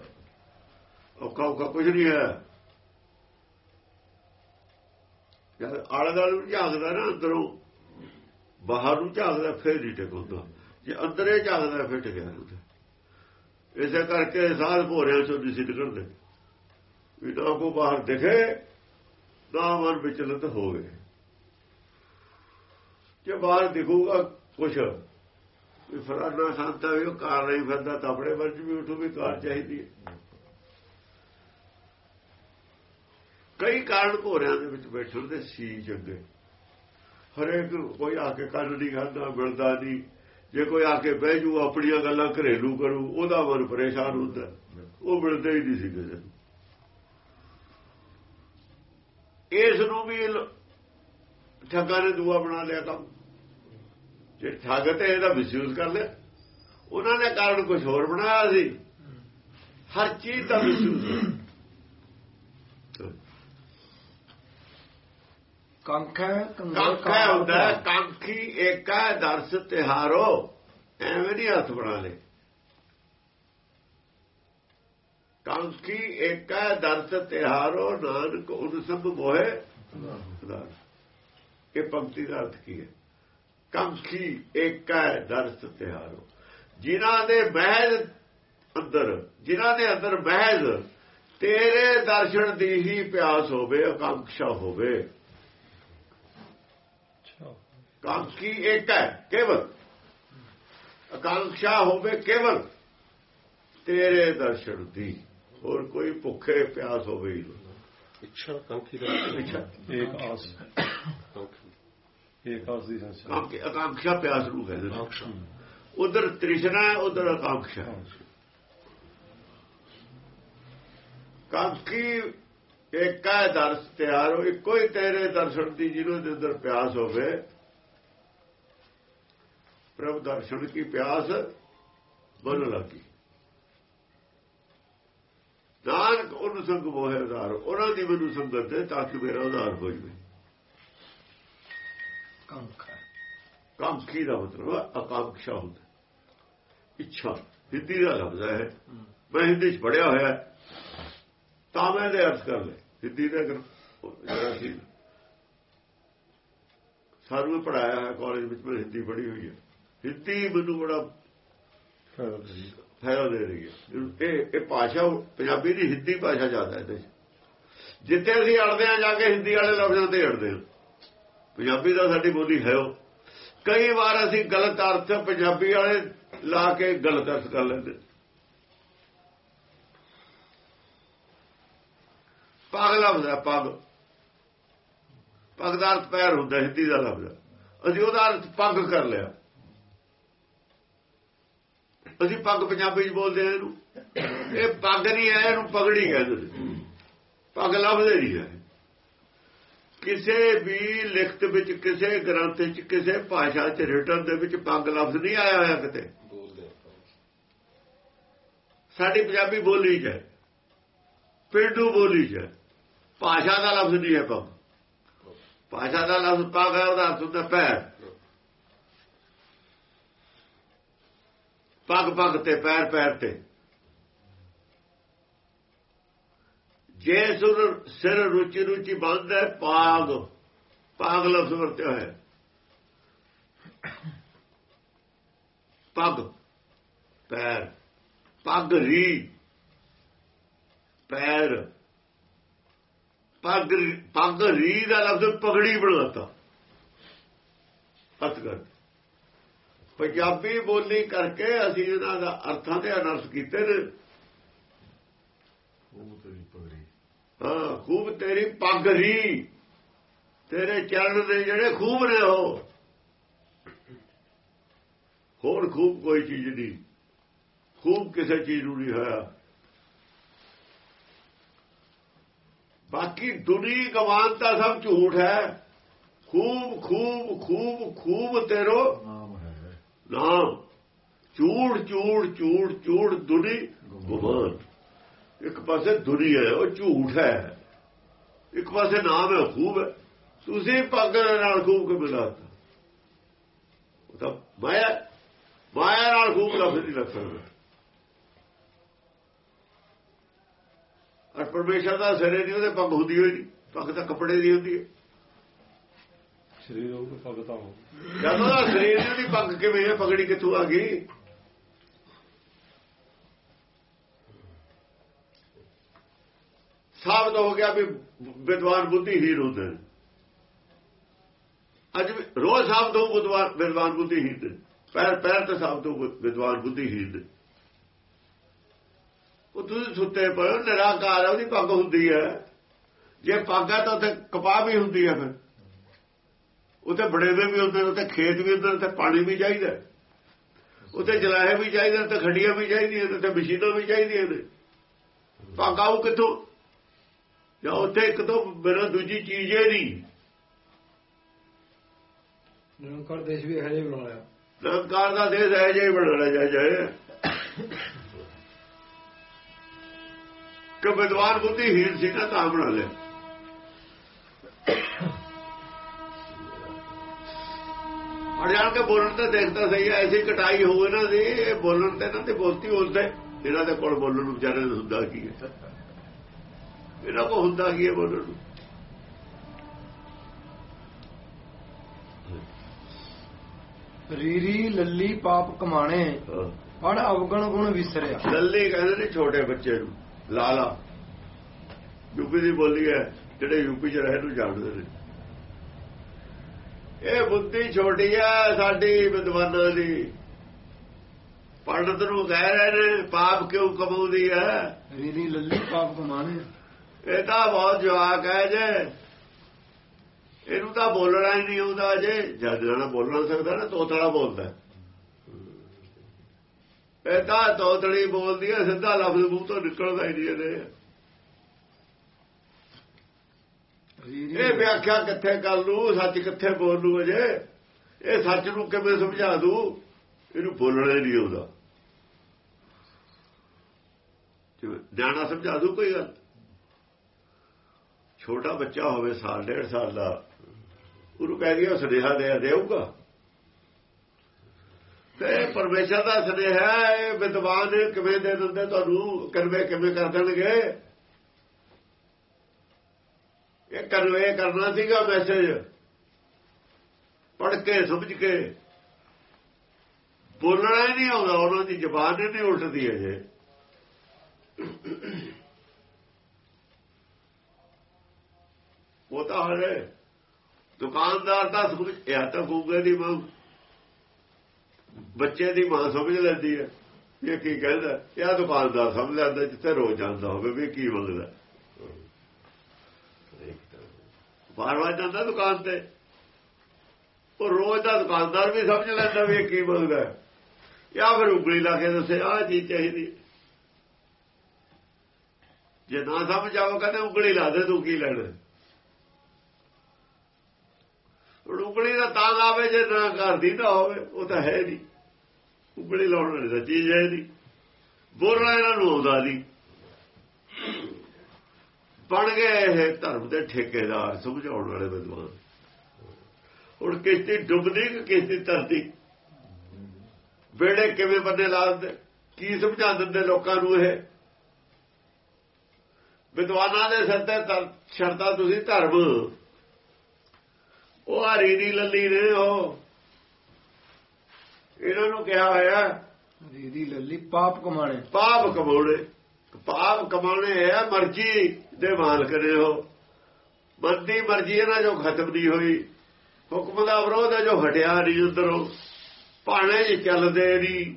ਔਖਾ ਔਖਾ ਕੁਝ ਨਹੀਂ ਹੈ। ਜਦ ਆਲੇ ਦੁਆਲੇ ਨੂੰ ਝਾਕਦਾ ਨਾ ਅੰਦਰੋਂ, ਬਾਹਰ ਨੂੰ ਝਾਕਦਾ ਫਿਰ ਨਹੀਂ ਟਿਕਉਂਦਾ ਜੇ ਅੰਦਰੇ ਝਾਕਦਾ ਫਿਰ ਟਿਕਿਆ ਰਹਿੰਦਾ ਇਸੇ ਕਰਕੇ ਸਾਧ ਭੋਰਿਆਂ ਚੋਂ ਨਹੀਂ ਸੀ ਨਿਕਲਦੇ ਵੀ ਨਾ ਕੋ ਬਾਹਰ ਦਿਖੇ, ਨਾ ਮਨ ਵਿਚਲਤ ਹੋਵੇ। ਜੇ ਬਾਹਰ ਦਿਖੂਗਾ ਕੁਛ, ਵੀ ਫਰਾਨਾ ਸੰਤਾ ਵੀ ਉਹ ਕਾਰ ਨਹੀਂ ਫਿਰਦਾ, ਤਾਂ ਆਪਣੇ ਵਰਜ ਵੀ ਉਠੂ ਵੀ ਕਾਰ ਚਾਹੀਦੀ ਹੈ। ਕਈ ਕਾਰਨ ਭੋਰਿਆਂ ਦੇ ਵਿੱਚ ਬੈਠਣ ਦੇ ਸੀ ਚੰਗੇ। ਹਰੇਕ ਕੋਈ ਆ ਕੇ ਕੰਨ ਨਹੀਂ ਖਾਂਦਾ, ਮਿਲਦਾ ਨਹੀਂ। ਜੇ ਕੋਈ ਆ ਕੇ ਬਹਿ ਜੂ, ਆਪਣੀਆਂ ਗੱਲਾਂ ਘਰੇਲੂ ਕਰੂ, ਉਹਦਾ ਮਨ ਪਰੇਸ਼ਾਨ ਹੁੰਦਾ। ਉਹ ਮਿਲਦੇ ਹੀ ਨਹੀਂ ਸੀ ਕਿਸੇ ਨੂੰ। ਇਸ ਨੂੰ ਵੀ ਠੱਗਾ ਨੇ ਦੂਆ ਬਣਾ ਲਿਆ ਕੰਮ। ਜੇ ਠੱਗ ਤੇ ਇਹਦਾ ਮਿਸਯੂਜ਼ ਕਰ ਲਿਆ। ਉਹਨਾਂ ਨੇ ਕਾਰਨ ਕੁਝ ਹੋਰ ਬਣਾਇਆ ਸੀ। ਹਰ ਚੀਜ਼ ਦਾ ਮਿਸਯੂਜ਼ ਕੰਖ ਕੰਖ ਹੁੰਦਾ ਕਾਂਖੀ ਏਕਾ ਦਰਸ ਤਿਹਾਰੋ। ਐਵੇਂ ਨਹੀਂ ਹੱਥ ਬਣਾ ਲੇ ਕਾਂਖੀ ਏਕਾ ਦਰਸ ਤਿਹਾਰੋ ਨਾਨਕ ਉਨਸਬ ਮੋਹਿ। ਉਦਾਰ। ਇਹ ਪੰਕਤੀ ਦਾ ਅਰਥ ਕੀ ਹੈ? ਕਾਂਖੀ ਏਕਾ ਦਰਸ ਤਿਹਾਰੋ। ਜਿਨ੍ਹਾਂ ਦੇ ਮਹਿਜ਼ ਅੰਦਰ ਜਿਨ੍ਹਾਂ ਦੇ ਅੰਦਰ ਮਹਿਜ਼ ਤੇਰੇ ਦਰਸ਼ਨ ਦੀ ਹੀ ਪਿਆਸ ਹੋਵੇ ਆਕਾਂਖਸ਼ਾ ਹੋਵੇ। ਕਾਂਖੀ ਇੱਕ ਹੈ ਕੇਵਲ। ਆਕਾਂਖਿਆ ਹੋਵੇ ਕੇਵਲ ਤੇਰੇ ਦਰਸ਼ਨ ਦੀ। ਹੋਰ ਕੋਈ ਭੁੱਖੇ ਪਿਆਸ ਹੋਵੇ। ਇੱਛਾ ਕਾਂਖੀ ਦਾ। ਇੱਛਾ। ਇੱਕ ਆਸ। ਦੀ ਸੰਸਾਰ ਆਕਾਂਖਿਆ ਪਿਆਸ ਨੂੰ ਕਹਿੰਦੇ ਨੇ। ਉਧਰ ਤ੍ਰਿਸ਼ਨਾ ਹੈ ਉਧਰ ਆਕਾਂਖਿਆ। ਕਾਂਖੀ ਇੱਕ ਹੈ ਦਰਸ ਤਿਆਰੋ ਇੱਕੋ ਹੀ ਤੇਰੇ ਦਰਸ਼ਨ ਦੀ ਜਿਹਨੂੰ ਦੇ ਅੰਦਰ ਪਿਆਸ ਹੋਵੇ। ਪ੍ਰਭ ਦਰਸ਼ਨ ਕੀ ਪਿਆਸ ਬਨ ਲੱਗੀ। ਨਾਨਕ ਉਹਨੂੰ ਸੰਗ ਮੋਹਿ ਉਧਾਰ ਉਹਨਾਂ ਦੀ ਮੈਨੂੰ ਸੰਗਤ ਦੇ ਤਾਂ ਕਿ ਮੇਰਾ ਉਧਾਰ ਹੋ ਜਾਵੇ। ਕੰਖ। ਹੈ ਕਾਂਖੀ ਦਾ ਮਤਲਬ ਹੈ ਆਕਾਂਖਸ਼ਾ ਹੁੰਦਾ। ਇੱਛਾ ਹਿੰਦੀ ਦਾ ਲਫ਼ਜ਼ ਹੈ ਮੈਂ ਹਿੰਦੀ ਚ ਪੜਿਆ ਹੋਇਆ ਹੈ। ਤਾਂ ਮੈਂ ਇਹਦੇ ਅਰਥ ਕਰ ਲੈ ਹਿੰਦੀ ਦਾ ਜਿਹੜਾ ਸੀ। ਸਾਨੂੰ ਪੜਾਇਆ ਹੈ ਕਾਲਜ ਵਿੱਚ ਮੈਂ ਹਿੰਦੀ ਪੜ੍ਹੀ ਹੋਈ ਹੈ। ਹਿੰਦੀ ਮੈਨੂੰ ਬੜਾ ਫਾਇਦਾ ਦੇ ਰਹੀ ਹੈ। ਇਹ ਇਹ ਭਾਸ਼ਾ ਪੰਜਾਬੀ ਦੀ ਹਿੰਦੀ ਭਾਸ਼ਾ ਜ਼ਿਆਦਾ ਹੈ ਇਹਦੇ 'ਚ। ਜਿੱਥੇ ਅਸੀਂ ਅੜਦੇ ਆ ਜਾ ਕੇ ਹਿੰਦੀ ਵਾਲੇ ਲਫ਼ਜ਼ਾਂ ਤੇ ਅੜਦੇ ਆ ਪੰਜਾਬੀ ਦਾ ਸਾਡੀ ਬੋਲੀ ਹੈ ਉਹ। ਕਈ ਵਾਰ ਅਸੀਂ ਗਲਤ ਅਰਥ ਪੰਜਾਬੀ ਵਾਲੇ ਲਾ ਕੇ ਗਲਤ ਅਰਥ ਕਰ ਲੈਂਦੇ। ਪੱਗ ਲਫ਼ਜ਼ ਹੈ ਪੱਗ। ਪੱਗ ਦਾ ਅਰਥ ਪੈਰ ਹੁੰਦਾ ਹਿੰਦੀ ਦਾ ਲਫ਼ਜ਼ ਅਸੀਂ ਉਹਦਾ ਅਰਥ ਪੱਗ ਕਰ ਲਿਆ। ਅਸੀਂ ਪੱਗ ਪੰਜਾਬੀ ਚ ਬੋਲਦੇ ਆ ਇਹਨੂੰ। ਇਹ ਪੱਗ ਨਹੀਂ ਹੈ, ਇਹਨੂੰ ਪਗੜੀ ਕਹਿੰਦੇ ਪੱਗ ਲਫ਼ਜ਼ ਨਹੀਂ ਹੈ। ਕਿਸੇ ਵੀ ਲਿਖਤ ਵਿੱਚ ਕਿਸੇ ਗ੍ਰੰਥ ਵਿੱਚ ਕਿਸੇ ਭਾਸ਼ਾ 'ਚ ਰਿਟਨ ਦੇ ਵਿੱਚ ਪੱਗ ਲਫ਼ਜ਼ ਨਹੀਂ ਆਇਆ ਹੋਇਆ ਕਿਤੇ। ਸਾਡੀ ਪੰਜਾਬੀ ਬੋਲੀ 'ਚ ਪਿੰਡੂ ਬੋਲੀ 'ਚ ਭਾਸ਼ਾ ਦਾ ਲਫ਼ਜ਼ ਨਹੀਂ ਹੈ ਪੱਗ ਭਾਸ਼ਾ ਦਾ ਲਫ਼ਜ਼ ਪੱਗ ਹੈ ਉਹਦਾ ਅਰਥ ਹੁੰਦਾ ਪੈਰ ਪੱਗ ਪੱਗ ਤੇ ਪੈਰ ਪੈਰ ਤੇ। ਜੇ ਸੁਰ ਸਿਰ ਰੁਚੀ ਰੁਚੀ ਬੰਦ ਪਾਗ ਪਾਗ ਲਫ਼ਜ਼ ਵਰਤਿਆ ਹੈ। ਪੱਗ, ਪੈਰ, ਪੱਗ ਰੀ, ਪੈਰ, ਪੱਗ ਪੱਗ ਰੀ ਦਾ ਲਫ਼ਜ਼ ਪਗੜੀ ਬਣਾਤਾ ਅਤ ਪੰਜਾਬੀ ਬੋਲੀ ਕਰਕੇ ਅਸੀਂ ਇਹਨਾਂ ਦਾ ਅਰਥਾਂ ਤੇ ਅਨਰਥ ਕੀਤੇ ਨੇ ਉਹ ਤੇਰੀ ਪਗੜੀ ਹਾਂ ਖੂਬ ਤੇਰੀ ਪੱਗ ਰੀ ਤੇਰੇ ਚਰਨ ਨੇ ਜਿਹੜੇ ਖੂਬ ਨੇ ਉਹ। ਹੋਰ ਖੂਬ ਕੋਈ ਚੀਜ਼ ਨਹੀਂ। ਖੂਬ ਕਿਸੇ ਚੀਜ਼ ਨੂੰ ਨਹੀਂ ਹੋਇਆ। ਬਾਕੀ ਦੁਨੀ ਗਵਾਨ ਤਾਂ ਸਭ ਝੂਠ ਹੈ। ਖੂਬ ਖੂਬ ਖੂਬ ਖੂਬ ਤੇਰੋ ਨਾਮ ਹੈ। ਨਾਮ। ਝੂੜ ਝੂੜ ਝੂੜ ਝੂੜ ਦੁਨੀ ਗੁਮਾਨ ਇੱਕ ਪਾਸੇ ਦੁਨੀ ਹੈ ਉਹ ਝੂਠ ਹੈ। ਇੱਕ ਪਾਸੇ ਨਾਮ ਹੈ ਖੂਬ ਹੈ। ਤੁਸੀਂ ਪੱਗ ਨਾਲ ਖੂਬ ਕੇ ਮਿਲਾਤਾ। ਉਹ ਤਾਂ ਮਾਇਆ ਮਾਇਆ ਨਾਲ ਖੂਬ ਲਫ਼ਜ਼ ਨਹੀਂ ਲੱਗ ਸਕਦਾ। ਅਰ ਪਰਮੇਸ਼ਰ ਦਾ ਸਿਰੇ ਨਹੀਂ ਉਹਦੇ ਪੱਗ ਹੁੰਦੀ ਹੋਈ ਨਹੀਂ। ਪੱਗ ਤਾਂ ਕੱਪੜੇ ਦੀ ਹੁੰਦੀ ਹੈ। ਸਰੀਰ ਉਹ ਭਗਤਾ ਹੋ ਜਦੋਂ ਦਾ ਸਰੀਰ ਦੀ ਪੱਗ ਕਿਵੇਂ ਹੈ ਪਗੜੀ ਕਿੱਥੋਂ ਆ ਗਈ? ਸਾਬਤ ਹੋ ਗਿਆ ਵੀ ਵਿਦਵਾਨ ਬੁੱਧੀਹੀਨ ਹੁੰਦੇ ਨੇ। ਅੱਜ ਵੀ ਰੋਜ਼ ਸਾਬਤ ਹੋ ਵਿਦਵਾਨ ਵਿਦਵਾਨ ਬੁੱਧੀਹੀਨ ਨੇ ਪਹਿਲ ਪੈਰ ਤੇ ਸਾਬਤ ਹੋ ਵਿਦਵਾਨ ਬੁੱਧੀਹੀਨ ਨੇ ਉਹ ਤੁਸੀਂ ਸੁੱਤੇ ਪਏ ਨਿਰਾਕਾਰ ਹੈ, ਉਹਦੀ ਪੱਗ ਹੁੰਦੀ ਹੈ। ਜੇ ਪੱਗ ਹੈ ਤਾਂ ਉੱਥੇ ਕਪਾਹ ਵੀ ਹੁੰਦੀ ਹੈ ਫਿਰ। ਉੱਥੇ ਬੜੇਵੇ ਵੀ ਹੁੰਦੇ ਨੇ, ਉੱਥੇ ਖੇਤ ਵੀ ਹੁੰਦੇ ਨੇ, ਉੱਥੇ ਪਾਣੀ ਵੀ ਚਾਹੀਦਾ ਉੱਥੇ ਜਲਾਹੇ ਵੀ ਚਾਹੀਦੇ ਨੇ ਤੇ ਖੱਡੀਆਂ ਵੀ ਚਾਹੀਦੀਆਂ ਨੇ ਤੇ ਮਸ਼ੀਨਾਂ ਵੀ ਚਾਹੀਦੀਆਂ ਨੇ। ਪੱਗ ਆਊ ਕਿੱਥੋਂ? ਜਾਂ ਉੱਥੇ ਇੱਕ ਤੋਂ ਬਿਨਾਂ ਦੂਜੀ ਚੀਜ਼ ਹੀ ਨਹੀਂ। ਨਿਰੰਕਾਰ ਦੇਸ਼ ਵੀ ਹਜੇ ਬਣਾ ਲਿਆ। ਨਿਰੰਕਾਰ ਦਾ ਦੇਸ਼ ਹੈ ਜੇ ਬਣਾਣਾ ਜਾ ਜਾਏ ਕਿ ਵਿਦਵਾਨ ਬੁੱਧੀਹੀਨ ਸੀ ਨਾ ਤਾਂ ਬਣਾ ਲਿਆ। ਅੜ ਜਾਣ ਕੇ ਬੋਲਣ ਤੇ ਦੇਖਦਾ ਸਹੀ ਹੈ ਐਸੀ ਕਟਾਈ ਹੋਵੇ ਨਾ ਦੀ ਇਹ ਬੋਲਣ ਤੇ ਨਾ ਤੇ ਬੋਲਤੀ ਉਸਦੇ ਇਹਨਾਂ ਦੇ ਕੋਲ ਬੋਲਣ ਨੂੰ ਵਿਚਾਰੇ ਹੁੰਦਾ ਕੀ ਹੈ। ਇਹਨਾਂ ਕੋ ਹੁੰਦਾ ਕੀ ਹੈ ਬੋਲਣ ਨੂੰ? ਰੀਰੀ ਲੱਲੀ ਪਾਪ ਕਮਾਣੇ। ਪੜ ਅਵਗਣ ਗੁਣ ਵਿਸਰਿਆ। ਲੱਲੀ ਕਹਿੰਦੇ ਨੇ ਛੋਟੇ ਬੱਚੇ ਨੂੰ ਲਾਲਾ। ਯੂਪੀ ਦੀ ਬੋਲੀ ਹੈ ਜਿਹੜੇ ਯੂਪੀ ਚ ਰਹੇ ਨੂੰ ਜਾਣਦੇ ਨੇ। ਇਹ ਬੁੱਧੀ ਛੋਟੀ ਹੈ ਸਾਡੀ ਵਿਦਵਾਨਾਂ ਦੀ। ਪੰਡਤ ਨੂੰ ਕਹਿ ਰਹੇ ਨੇ ਪਾਪ ਕਿਉਂ ਕਮਾਉਂਦੀ ਹੈ? ਰੀਰੀ ਲੱਲੀ ਪਾਪ ਕਮਾਣੇ। ਇਹ ਤਾਂ ਬਹੁਤ ਜਵਾਕ ਹੈ ਜੇ। ਇਹਨੂੰ ਤਾਂ ਬੋਲਣਾ ਹੀ ਨਹੀਂ ਆਉਂਦਾ ਜੇ। ਜਦ ਨਾਲ ਬੋਲਣਾ ਸਕਦਾ ਨਾ, ਤੋਤਲਾ ਬੋਲਦਾ। ਇਹ ਤਾਂ ਤੋਤਲੀ ਬੋਲਦੀ ਹੈ, ਸਿੱਧਾ ਲਫ਼ਜ਼ ਮੂੰਹ ਤੋਂ ਨਿਕਲਦਾ ਹੀ ਨਹੀਂ ਇਹਦੇ। ਇਹ ਵਿਆਖਿਆ ਕਿੱਥੇ ਕਰ ਲੂ ਸੱਚ ਕਿੱਥੇ ਬੋਲ ਲੂ ਅਜੇ? ਇਹ ਸੱਚ ਨੂੰ ਕਿਵੇਂ ਸਮਝਾ ਦੂ ਇਹਨੂੰ ਬੋਲਣਾ ਹੀ ਨਹੀਂ ਆਉਂਦਾ। ਜਿਵੇਂ ਨਿਆਣਾ ਸਮਝਾ ਦੂ ਕੋਈ ਗੱਲ। ਛੋਟਾ ਬੱਚਾ ਹੋਵੇ ਸਾਲ, ਡੇਢ ਸਾਲ ਦਾ, ਉਹਨੂੰ ਕਹਿ ਦਿਆ ਸੁਨੇਹਾ ਦੇ ਦੇਊਗਾ ਤੇ ਪਰਮੇਸ਼ਰ ਦਾ ਸੁਨੇਹਾ ਇਹ ਵਿਦਵਾਨ ਕਿਵੇਂ ਦੇ ਦਿੰਦੇ, ਤੁਹਾਨੂੰ ਕਰਵੇ ਕਿਵੇਂ ਕਰ ਦੇਣਗੇ? ਇਹ ਕਨਵੇ ਕਰਨਾ ਸੀਗਾ ਮੈਸੇਜ ਪੜ੍ਹ ਕੇ, ਸਮਝ ਕੇ। ਬੋਲਣਾ ਹੀ ਨਹੀਂ ਆਉਂਦਾ, ਉਹਨਾਂ ਦੀ ਜ਼ਬਾਨ ਹੀ ਨਹੀਂ ਉਲਟਦੀ ਅਜੇ ਉਹ ਤਾਂ ਹਲੇ ਦੁਕਾਨਦਾਰ ਤਾਂ ਸਮਝ ਇਹ ਤਾਂ ਗੂਗੇ ਦੀ ਮਾਂ। ਬੱਚੇ ਦੀ ਮਾਂ ਸਮਝ ਲੈਂਦੀ ਹੈ। ਇਹ ਕੀ ਕਹਿੰਦਾ? ਇਹ ਦੁਕਾਨਦਾਰ ਸਮਝ ਲੈਂਦਾ ਜਿੱਥੇ ਰੋਜ਼ ਜਾਂਦਾ ਹੋਵੇ, ਵੀ ਕੀ ਮੰਗਦਾ। ਬਾਰ ਬਾਰ ਜਾਂਦਾ ਦੁਕਾਨ ਤੇ। ਉਹ ਰੋਜ਼ ਦਾ ਦੁਕਾਨਦਾਰ ਵੀ ਸਮਝ ਲੈਂਦਾ ਵੀ ਇਹ ਕੀ ਮੰਗਦਾ ਹੈ। ਜਾਂ ਫਿਰ ਉਂਗਲੀ ਲਾ ਕੇ ਦੱਸੇ, ਆਹ ਚੀਜ਼ ਚਾਹੀਦੀ ਜੇ ਨਾ ਸਮਝ ਆਵੇ, ਕਹਿੰਦੇ ਉਂਗਲੀ ਲਾ ਦੇ, ਤੂੰ ਕੀ ਲੈਣਾ? ਉਂਗਲੀ ਦਾ ਤਾਂ ਲਾਵੇ ਜੇ ਨਾ ਕਰਦੀ ਨਾ ਹੋਵੇ, ਉਹ ਤਾਂ ਹੈ ਨਹੀਂ। ਉਂਗਲੀ ਲਾਉਣ ਵਾਲੀ ਤਾਂ ਚੀਜ਼ ਹੈ ਨਹੀਂ। ਬੋਲਣਾ ਇਹਨਾਂ ਨੂੰ ਆਉਂਦਾ ਨਹੀਂ। ਬਣ ਗਏ ਇਹ ਧਰਮ ਦੇ ਠੇਕੇਦਾਰ, ਸਮਝਾਉਣ ਵਾਲੇ ਵਿਦਵਾਨ। ਹੁਣ ਕਿਸ਼ਤੀ ਡੁੱਬਦੀ ਕਿ ਕਿਸ਼ਤੀ ਤਰਦੀ ਬੇੜੇ ਕਿਵੇਂ ਬੰਦੇ ਲਾ ਦਿੰਦੇ? ਕੀ ਸਮਝਾ ਦਿੰਦੇ ਲੋਕਾਂ ਨੂੰ ਇਹ? ਵਿਦਵਾਨਾਂ ਦੇ ਸਿਰ ਤੇ ਸ਼ਰਤਾਂ ਤੁਸੀਂ ਧਰਮ। ਉਹ ਹਰੀ ਦੀ ਲੱਲੀ ਨੇ ਉਹ। ਇਹਨਾਂ ਨੂੰ ਕਿਹਾ ਹੋਇਆ ਦੀਦੀ ਲੱਲੀ ਪਾਪ ਕਮਾਣੇ ਪਾਪ ਕਮਾਉਣੇ। ਪਾਪ ਕਮਾਉਣੇ ਹੈ ਮਰਜ਼ੀ ਦੇ ਮਾਲਕ ਨੇ ਉਹ। ਮਨ ਦੀ ਮਰਜ਼ੀ ਇਹਨਾਂ ਜੋ ਖਤਮ ਨਹੀਂ ਹੋਈ। ਹੁਕਮ ਦਾ ਵਿਰੋਧ ਹੈ ਜੋ ਹਟਿਆ ਨਹੀਂ ਅੰਦਰੋਂ ਭਾਣੇ 'ਚ ਚੱਲਦੇ ਨਹੀਂ।